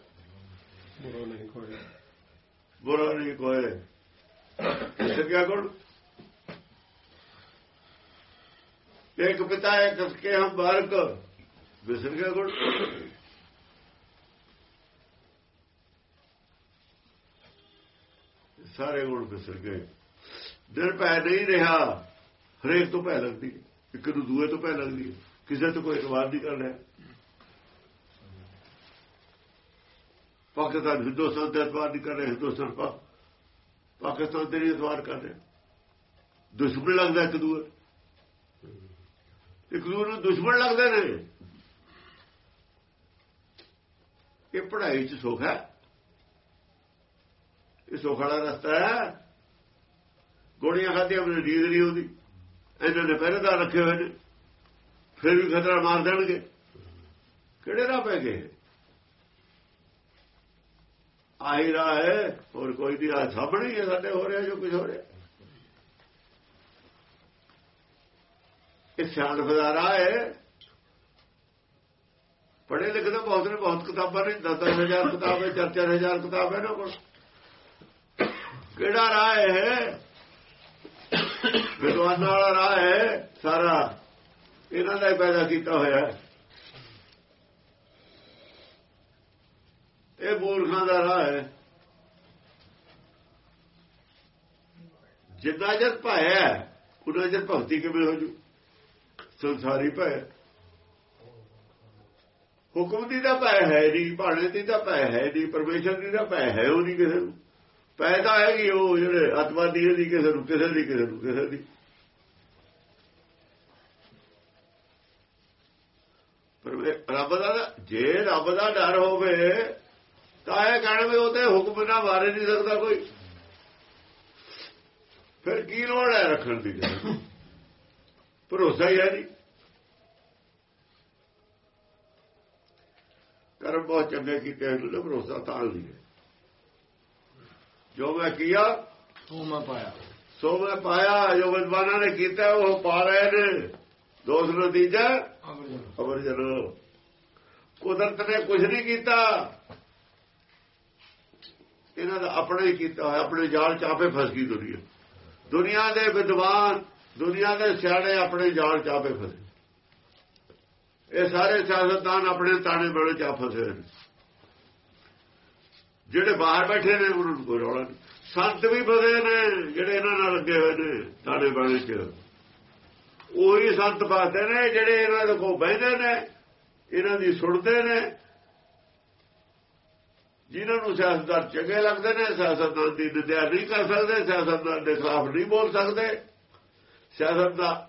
ਬੁਰਾ ਨਹੀਂ ਕੋਈ। ਬੁਰਾ ਨਹੀਂ ਕੋਏ ਵਿਸਰ ਗਿਆ ਗੁਣ। ਇੱਕ ਪਿਤਾ ਇੱਕ ਕੇ ਹਮ ਬਾਰਕ ਵਿਸਰ ਗਿਆ ਗੁਣ। ਸਾਰੇ ਗੁਣ ਵਿਸਰ ਗਏ। ਦਿਲ ਪੈ ਨਹੀਂ ਰਿਹਾ। ਹਰੇਕ ਤੋਂ ਭੈ ਲੱਗਦੀ ਇੱਕ ਨੂੰ ਦੂਏ ਤੋਂ ਪੈ ਲੱਗਦੀ ਕਿਸੇ ਤੋਂ ਕੋਈ ਇਤਵਾਰ ਨਹੀਂ ਕਰ ਰਿਹਾ ਪਾਕਿਸਤਾਨ ਹਿੰਦੁਸਤਾਨ ਤੇ ਇਤਵਾਰ ਨਹੀਂ ਕਰ ਰਿਹਾ, ਹਿੰਦੁਸਤਾਨ ਪਾ ਪਾਕਿਸਤਾਨ ਤੇ ਨਹੀਂ ਇਤਵਾਰ ਕਰ ਰਿਹਾ। ਦੁਸ਼ਮਣ ਲੱਗਦਾ ਇੱਕ ਦੂਏ। ਇੱਕ ਦੂਏ ਨੂੰ ਦੁਸ਼ਮਣ ਲੱਗਦੇ ਨੇ। ਇਹ ਪੜ੍ਹਾਈ 'ਚ ਸੁੱਖ ਹੈ। ਇਹ ਸੁੱਖ ਰਸਤਾ ਹੈ। ਗੋਲੀਆਂ ਖਾਧੀਆਂ, ਮੈਨੂੰ ਨੀਂਦ ਨਹੀਂ ਆਉਂਦੀ। ਇਹਨਾਂ ਨੇ ਪਹਿਰੇਦਾਰ ਰੱਖੇ ਹੋਏ ਨੇ। ਫਿਰ ਵੀ ਖਤਰਾ ਮਾਰ ਦੇਣਗੇ। ਕਿਹੜੇ ਰਾਹ ਪੈ ਗਏ? ਆਹੀ ਰਾਹ ਹੈ। ਹੋਰ ਕੋਈ ਵੀ ਰਾਹ ਸਾਹਮਣੇ ਹੀ ਹੈ ਸਾਡੇ ਹੋ ਰਿਹਾ ਜੋ ਕੁਝ ਹੋ ਰਿਹਾ। ਇਹ ਸਿਆਣਪ ਦਾ ਰਾਹ ਹੈ। ਪੜ੍ਹੇ ਲਿਖੇ ਤਾਂ ਬਹੁਤ ਨੇ, ਬਹੁਤ ਕਿਤਾਬਾਂ ਨੇ 10000 ਕਿਤਾਬ ਹੈ 4000 ਕਿਤਾਬ ਹੈ ਨਾ ਕੋਲ। ਕਿਹੜਾ ਰਾਹ ਹੈ? ਵਿਦਵਾਨਾਂ ਵਾਲਾ ਰਾਹ ਹੈ ਸਾਰਾ। ਇਹਨਾਂ ਦਾ ਪੈਦਾ ਕੀਤਾ ਹੋਇਆ ਹੈ। ਇਹ ਮੂਰਖਾਂ ਦਾ ਰਾਹ ਹੈ। ਜਿੰਨਾ ਜਰ ਭਾਇਆ ਉਹਨਾਂ ਜਰ ਭਗਤੀ ਕਿਵੇਂ ਹੋ ਜੂ? ਸੰਸਾਰੀ ਭੈ ਹੁਕਮ ਦੀ ਤਾਂ ਭੈ ਹੈ ਨਹੀਂ, ਭਾਣੇ ਦੀ ਤਾਂ ਭੈ ਹੈ ਨਹੀਂ, ਪਰਮੇਸ਼ਰ ਦੀ ਤਾਂ ਭੈ ਹੈ ਉਹ ਨਹੀਂ ਕਿਸੇ ਨੂੰ। ਪੈਦਾ ਹੈਗੀ ਉਹ ਜਿਹੜੇ ਅਤਵਾਦੀ ਦੀ ਕਿਸੇ ਨੂੰ, ਕਿਸੇ ਦੀ, ਕਿਸੇ ਨੂੰ, ਕਿਸੇ ਦੀ। ਪਰ ਰੱਬ ਦਾ ਜੇ ਰੱਬ ਦਾ ਡਰ ਹੋਵੇ, ਤਾਂ ਇਹ ਕਹਿਣਗੇ ਉਹ ਤੇ ਹੁਕਮ ਨਾ ਮਾਰੇ ਨਹੀਂ ਸਕਦਾ ਕੋਈ। ਫਿਰ ਕੀ ਲੋੜ ਹੈ ਰੱਖਣ ਦੀ ਭਰੋਸਾ ਹੀ ਹੈ ਨਹੀਂ। ਕਰਮ ਬਹੁਤ ਚੰਗੇ ਕੀਤੇ ਹਨ ਭਰੋਸਾ ਤਾਂ ਨਹੀਂ ਹੈ। ਜੋ ਮੈਂ ਕੀਤਾ ਉਹ ਮੈਂ ਪਾਇਆ। ਸੋ ਮੈਂ ਪਾਇਆ ਜੋ ਵਿਦਵਾਨਾਂ ਨੇ ਕੀਤਾ ਉਹ ਪਾ ਰਹੇ ਨੇ। ਦੋਸਤ ਨਤੀਜਾ ਅਮਰ ਜਨ। ਕੁਦਰਤ ਨੇ ਕੁਝ ਨਹੀਂ ਕੀਤਾ। ਇਹਨਾਂ ਦਾ ਆਪਣਾ ਹੀ ਕੀਤਾ ਹੋਇਆ ਆਪਣੇ ਜਾਲ ਚ ਆਪੇ ਫਸ ਗਈ ਦੁਨੀਆ। ਦੁਨੀਆ ਦੇ ਵਿਦਵਾਨ ਦੁਨੀਆ ਦੇ ਸਿਆਣੇ ਆਪਣੇ ਜਾਲ ਚ ਆਪੇ ਫਸੇ। ਇਹ ਸਾਰੇ ਸਿਆਸਤਦਾਨ ਆਪਣੇ ਤਾਣੇ ਬੜੇ ਚ ਫਸੇ ਨੇ। ਜਿਹੜੇ ਬਾਹਰ ਬੈਠੇ ਨੇ ਉਹਨਾਂ ਨੂੰ ਕੋਈ ਰੌਲਾ ਨਹੀਂ। ਸੰਤ ਵੀ ਬਦੇ ਨੇ, ਜਿਹੜੇ ਇਹਨਾਂ ਨਾਲ ਲੱਗੇ ਹੋਏ ਨੇ ਤਾਣੇ ਬੜੇ ਚ। ਉਹੀ ਸੰਤ ਫਸਦੇ ਨੇ, ਜਿਹੜੇ ਇਹਨਾਂ ਦੇ ਕੋਲ ਬਹਿੰਦੇ ਨੇ, ਇਹਨਾਂ ਦੀ ਸੁਣਦੇ ਨੇ। ਜਿਨ੍ਹਾਂ ਨੂੰ ਸਿਆਸਤਦਾਨ ਚੰਗੇ ਲੱਗਦੇ ਨੇ ਸਿਆਸਤਦਾਨ ਦੀ ਨਿੰਦਿਆ ਨਹੀਂ ਕਰ ਸਕਦੇ ਸਿਆਸਤਦਾਨ ਦੇ ਖਿਲਾਫ ਨਹੀਂ ਬੋਲ ਸਕਦੇ। ਸਿਆਸਤਦਾਨ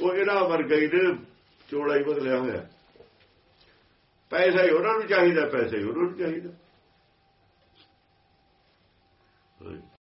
ਉਹ ਇਹਨਾਂ ਵਰਗਾ ਹੀ ਨੇ, ਚੋੜਾ ਹੀ ਬਦਲਿਆ ਹੋਇਆ। ਪੈਸਾ ਹੀ ਉਹਨਾਂ ਨੂੰ ਚਾਹੀਦਾ, ਪੈਸਾ ਹੀ ਉਹਨਾਂ ਨੂੰ ਚਾਹੀਦਾ। Absolutely.